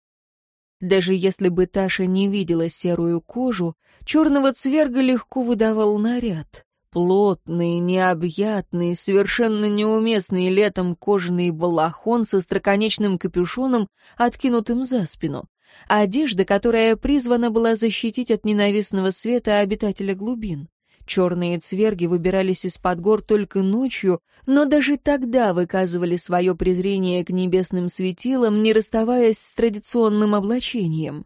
Даже если бы Таша не видела серую кожу, черного цверга легко выдавал наряд. Плотный, необъятный, совершенно неуместный летом кожаный балахон со строконечным капюшоном, откинутым за спину, а одежда, которая призвана была защитить от ненавистного света обитателя глубин. Черные цверги выбирались из-под гор только ночью, но даже тогда выказывали свое презрение к небесным светилам, не расставаясь с традиционным облачением.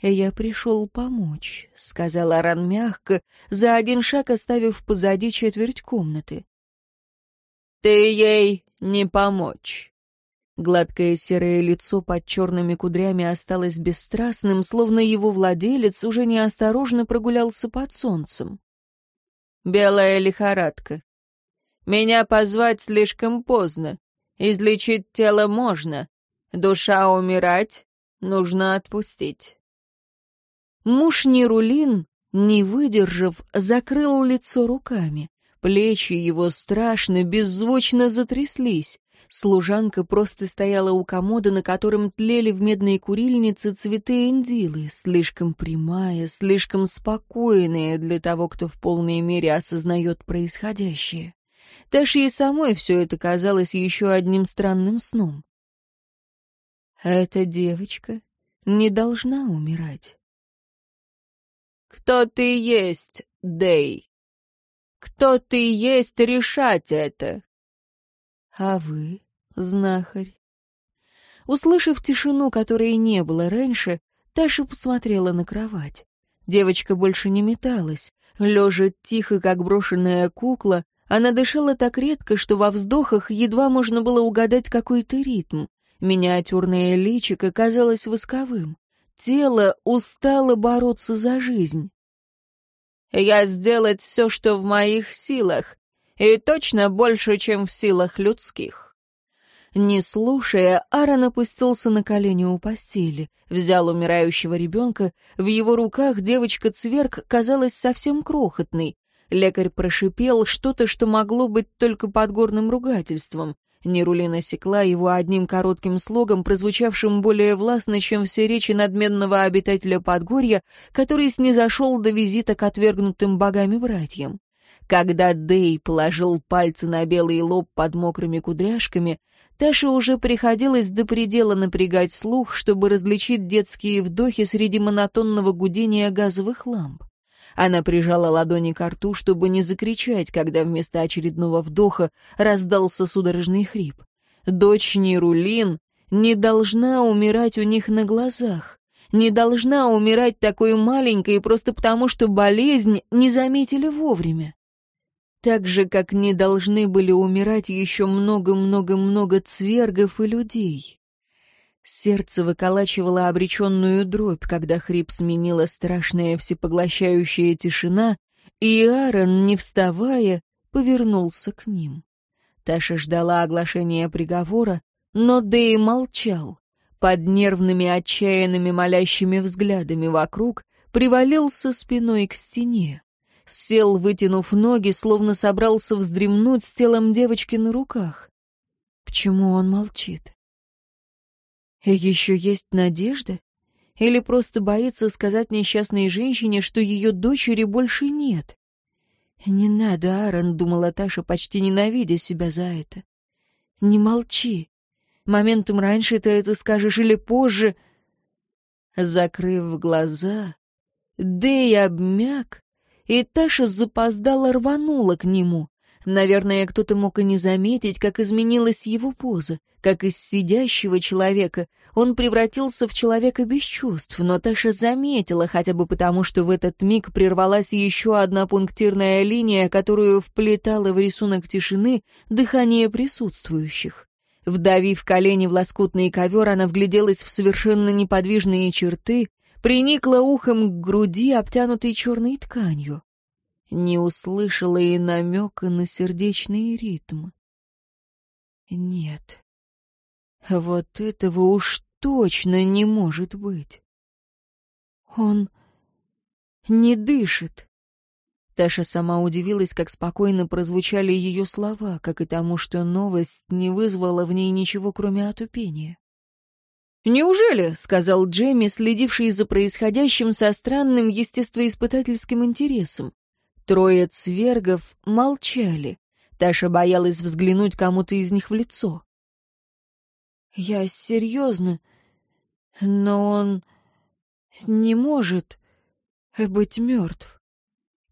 «Я пришел помочь», — сказал Аран мягко, за один шаг оставив позади четверть комнаты. «Ты ей не помочь», Гладкое серое лицо под черными кудрями осталось бесстрастным, словно его владелец уже неосторожно прогулялся под солнцем. «Белая лихорадка. Меня позвать слишком поздно. Излечить тело можно. Душа умирать нужно отпустить». Муж Нерулин, не выдержав, закрыл лицо руками. Плечи его страшно, беззвучно затряслись. Служанка просто стояла у комода, на котором тлели в медной курильнице цветы эндилы, слишком прямая, слишком спокойная для того, кто в полной мере осознает происходящее. Даже ей самой все это казалось еще одним странным сном. Эта девочка не должна умирать. «Кто ты есть, Дэй? Кто ты есть решать это?» «А вы?» знахарь. Услышав тишину, которой не было раньше, Таша посмотрела на кровать. Девочка больше не металась. Лежа тихо, как брошенная кукла, она дышала так редко, что во вздохах едва можно было угадать какой-то ритм. Миниатюрное личико казалось восковым. Тело устало бороться за жизнь. «Я сделать все, что в моих силах, и точно больше, чем в силах людских». Не слушая, Аарон опустился на колени у постели, взял умирающего ребенка, в его руках девочка-цверк казалась совсем крохотной. Лекарь прошипел что-то, что могло быть только подгорным ругательством. Нерулина секла его одним коротким слогом, прозвучавшим более властно, чем все речи надменного обитателя Подгорья, который снизошел до визита к отвергнутым богами-братьям. Когда Дей положил пальцы на белый лоб под мокрыми кудряшками, Таша уже приходилось до предела напрягать слух, чтобы различить детские вдохи среди монотонного гудения газовых ламп. Она прижала ладони к рту, чтобы не закричать, когда вместо очередного вдоха раздался судорожный хрип. Дочь Нерулин не должна умирать у них на глазах, не должна умирать такой маленькой просто потому, что болезнь не заметили вовремя. Так же, как не должны были умирать еще много-много-много цвергов и людей. Сердце выколачивало обреченную дробь, когда хрип сменила страшная всепоглощающая тишина, и Аарон, не вставая, повернулся к ним. Таша ждала оглашения приговора, но Дэй молчал. Под нервными, отчаянными, молящими взглядами вокруг привалился спиной к стене сел, вытянув ноги, словно собрался вздремнуть с телом девочки на руках. Почему он молчит? Еще есть надежда? Или просто боится сказать несчастной женщине, что ее дочери больше нет? «Не надо, Аарон», — думала Таша, почти ненавидя себя за это. «Не молчи. Моментом раньше ты это скажешь или позже...» Закрыв глаза, Дэй обмяк, и Таша запоздала рванула к нему. Наверное, кто-то мог и не заметить, как изменилась его поза, как из сидящего человека он превратился в человека без чувств, но Таша заметила, хотя бы потому, что в этот миг прервалась еще одна пунктирная линия, которую вплетала в рисунок тишины дыхание присутствующих. Вдавив колени в лоскутный ковер, она вгляделась в совершенно неподвижные черты, приникла ухом к груди, обтянутой черной тканью. Не услышала и намека на сердечный ритм. Нет, вот этого уж точно не может быть. Он не дышит. Таша сама удивилась, как спокойно прозвучали ее слова, как и тому, что новость не вызвала в ней ничего, кроме отупения. «Неужели?» — сказал Джейми, следивший за происходящим со странным естествоиспытательским интересом. Трое цвергов молчали. Таша боялась взглянуть кому-то из них в лицо. «Я серьезно, но он не может быть мертв».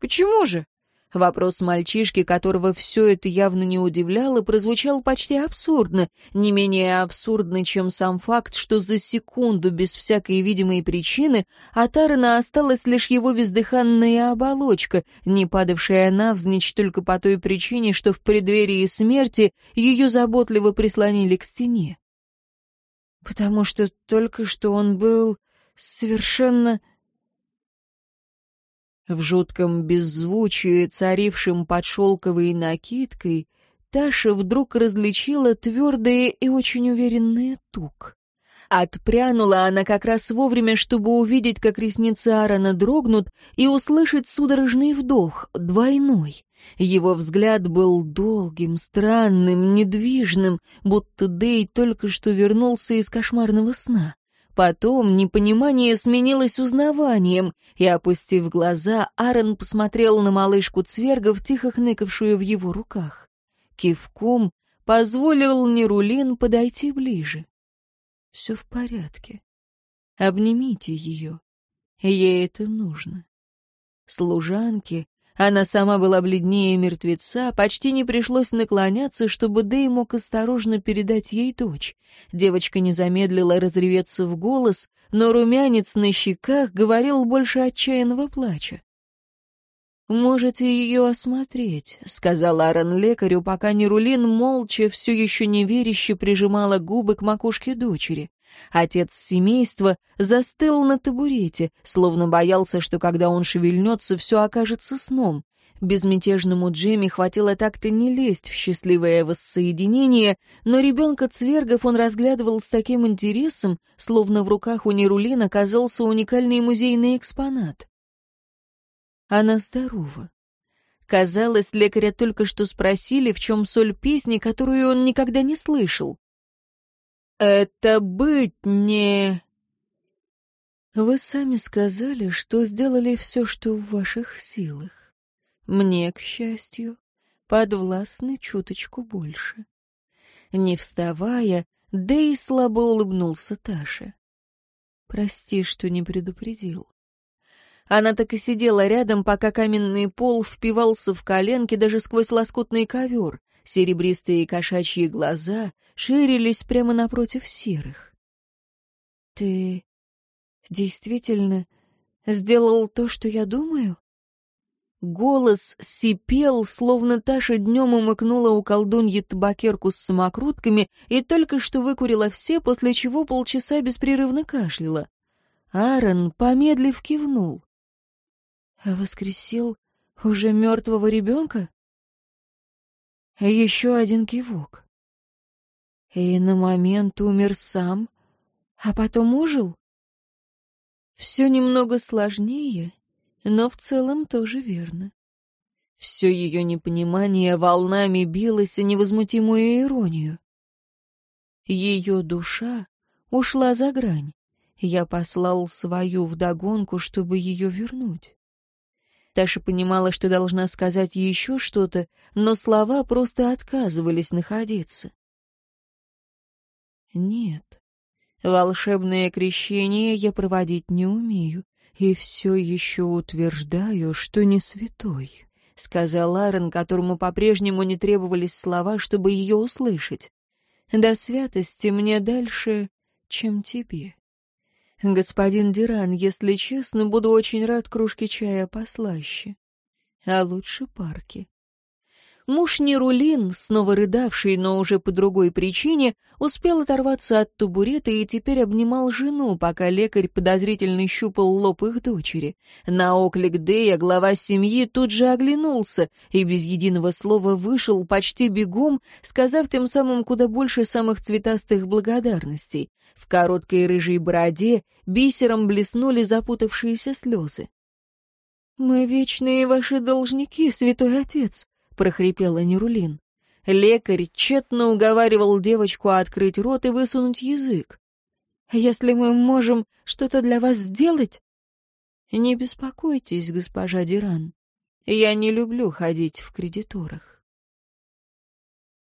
«Почему же?» Вопрос мальчишки, которого все это явно не удивляло, прозвучал почти абсурдно, не менее абсурдно, чем сам факт, что за секунду, без всякой видимой причины, от Арена осталась лишь его бездыханная оболочка, не падавшая навзничь только по той причине, что в преддверии смерти ее заботливо прислонили к стене. «Потому что только что он был совершенно...» В жутком беззвучии, царившем под шелковой накидкой, Таша вдруг различила твердые и очень уверенные тук. Отпрянула она как раз вовремя, чтобы увидеть, как ресницы Аарона дрогнут, и услышать судорожный вдох, двойной. Его взгляд был долгим, странным, недвижным, будто Дэй только что вернулся из кошмарного сна. Потом непонимание сменилось узнаванием, и, опустив глаза, Аарон посмотрел на малышку Цвергов, тихо хныкавшую в его руках. Кивком позволил Нерулин подойти ближе. «Все в порядке. Обнимите ее. Ей это нужно». Служанки она сама была бледнее мертвеца, почти не пришлось наклоняться, чтобы Дэй мог осторожно передать ей дочь. Девочка не замедлила разреветься в голос, но румянец на щеках говорил больше отчаянного плача. «Можете ее осмотреть», — сказал Аарон лекарю, пока Нерулин молча, все еще неверяще прижимала губы к макушке дочери. Отец семейства застыл на табурете, словно боялся, что когда он шевельнется, все окажется сном. Безмятежному Джимми хватило так-то не лезть в счастливое воссоединение, но ребенка Цвергов он разглядывал с таким интересом, словно в руках у Нерулин оказался уникальный музейный экспонат. Она здорова. Казалось, лекаря только что спросили, в чем соль песни, которую он никогда не слышал. «Это быть не...» «Вы сами сказали, что сделали все, что в ваших силах. Мне, к счастью, подвластны чуточку больше». Не вставая, Дэй слабо улыбнулся Таше. «Прости, что не предупредил». Она так и сидела рядом, пока каменный пол впивался в коленки даже сквозь лоскутный ковер. Серебристые кошачьи глаза ширились прямо напротив серых. «Ты действительно сделал то, что я думаю?» Голос сипел, словно Таша днем умыкнула у колдуньи табакерку с самокрутками и только что выкурила все, после чего полчаса беспрерывно кашляла. Аарон, помедлив, кивнул. «А «Воскресил уже мертвого ребенка?» Еще один кивок. И на момент умер сам, а потом ужил? Все немного сложнее, но в целом тоже верно. Все ее непонимание волнами билось о невозмутимую иронию. Ее душа ушла за грань. Я послал свою вдогонку, чтобы ее вернуть. Таша понимала, что должна сказать еще что-то, но слова просто отказывались находиться. «Нет, волшебное крещение я проводить не умею, и все еще утверждаю, что не святой», — сказал Аарон, которому по-прежнему не требовались слова, чтобы ее услышать. «До святости мне дальше, чем тебе». Господин Диран, если честно, буду очень рад кружке чая послаще. А лучше парки. Муж Нерулин, снова рыдавший, но уже по другой причине, успел оторваться от табурета и теперь обнимал жену, пока лекарь подозрительно щупал лоб их дочери. На оклик Дея глава семьи тут же оглянулся и без единого слова вышел почти бегом, сказав тем самым куда больше самых цветастых благодарностей. В короткой рыжей бороде бисером блеснули запутавшиеся слезы. «Мы вечные ваши должники, святой отец», прохрипела Нерулин. Лекарь тщетно уговаривал девочку открыть рот и высунуть язык. «Если мы можем что-то для вас сделать...» «Не беспокойтесь, госпожа Диран. Я не люблю ходить в кредиторах».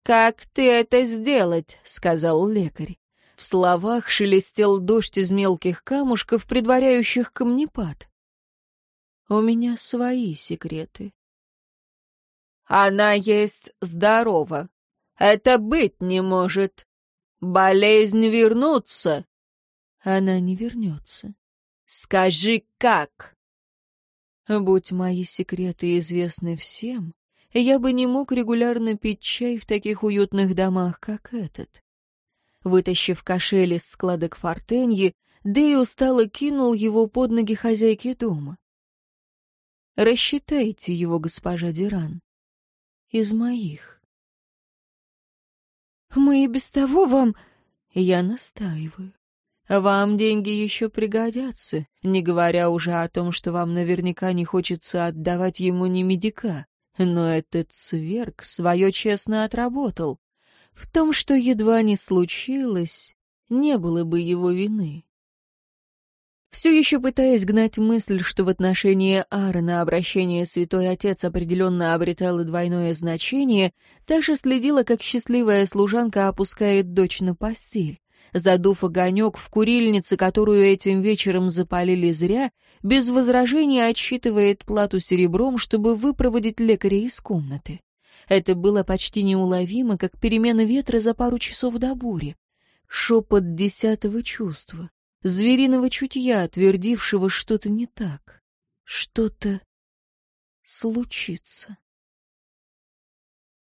«Как ты это сделать?» — сказал лекарь. В словах шелестел дождь из мелких камушков, предваряющих камнепад. «У меня свои секреты», она есть здорова. Это быть не может. Болезнь вернуться. Она не вернется. Скажи, как? Будь мои секреты известны всем, я бы не мог регулярно пить чай в таких уютных домах, как этот. Вытащив кошель из складок фортеньи, Дэй устало кинул его под ноги хозяйке дома. «Рассчитайте его, госпожа Диран из моих. «Мы и без того вам...» Я настаиваю. «Вам деньги еще пригодятся, не говоря уже о том, что вам наверняка не хочется отдавать ему ни медика. Но этот сверг свое честно отработал. В том, что едва не случилось, не было бы его вины. Все еще пытаясь гнать мысль, что в отношении Аарона обращение «Святой Отец» определенно обретало двойное значение, Таша следила, как счастливая служанка опускает дочь на постель. Задув огонек в курильнице, которую этим вечером запалили зря, без возражений отсчитывает плату серебром, чтобы выпроводить лекаря из комнаты. Это было почти неуловимо, как перемена ветра за пару часов до бури. Шепот десятого чувства звериного чутья, отвердившего что-то не так, что-то случится.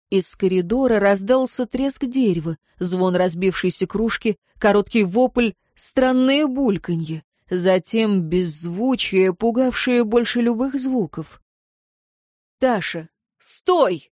Из коридора раздался треск дерева, звон разбившейся кружки, короткий вопль, странные бульканье, затем беззвучие, пугавшие больше любых звуков. «Таша, стой!»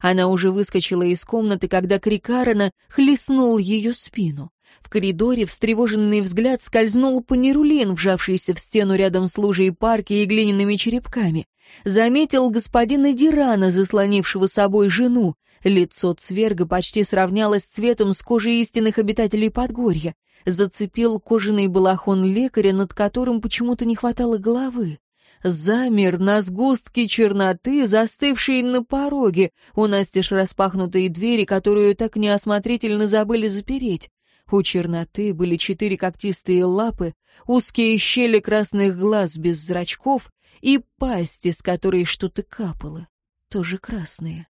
Она уже выскочила из комнаты, когда крик Аарона хлестнул ее спину. В коридоре встревоженный взгляд скользнул по нерулин, вжавшийся в стену рядом с лужей парки и глиняными черепками. Заметил господина Дирана, заслонившего собой жену. Лицо цверга почти сравнялось цветом с кожей истинных обитателей Подгорья. Зацепил кожаный балахон лекаря, над которым почему-то не хватало головы. Замер на сгустке черноты, застывшей на пороге, у настежь распахнутые двери, которую так неосмотрительно забыли запереть. У черноты были четыре когтистые лапы, узкие щели красных глаз без зрачков и пасть, из которой что-то капало, тоже красные.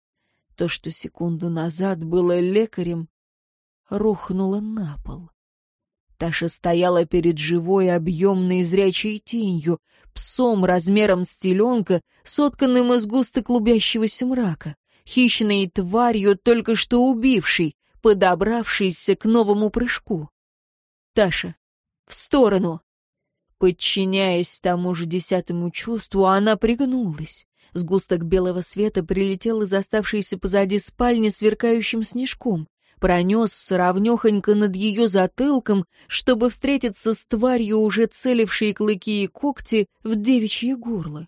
То, что секунду назад было лекарем, рухнуло на пол. Таша стояла перед живой, объемной, зрячей тенью, псом размером с теленка, сотканным из густо клубящегося мрака, хищной тварью, только что убившей, Подобравшись к новому прыжку. Таша, в сторону. Подчиняясь тому же десятому чувству, она пригнулась. Сгусток белого света прилетел из оставшейся позади спальни сверкающим снежком, пронес равнехонько над ее затылком, чтобы встретиться с тварью, уже целившей клыки и когти в девичье горло.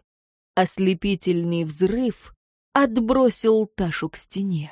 Ослепительный взрыв отбросил Ташу к стене.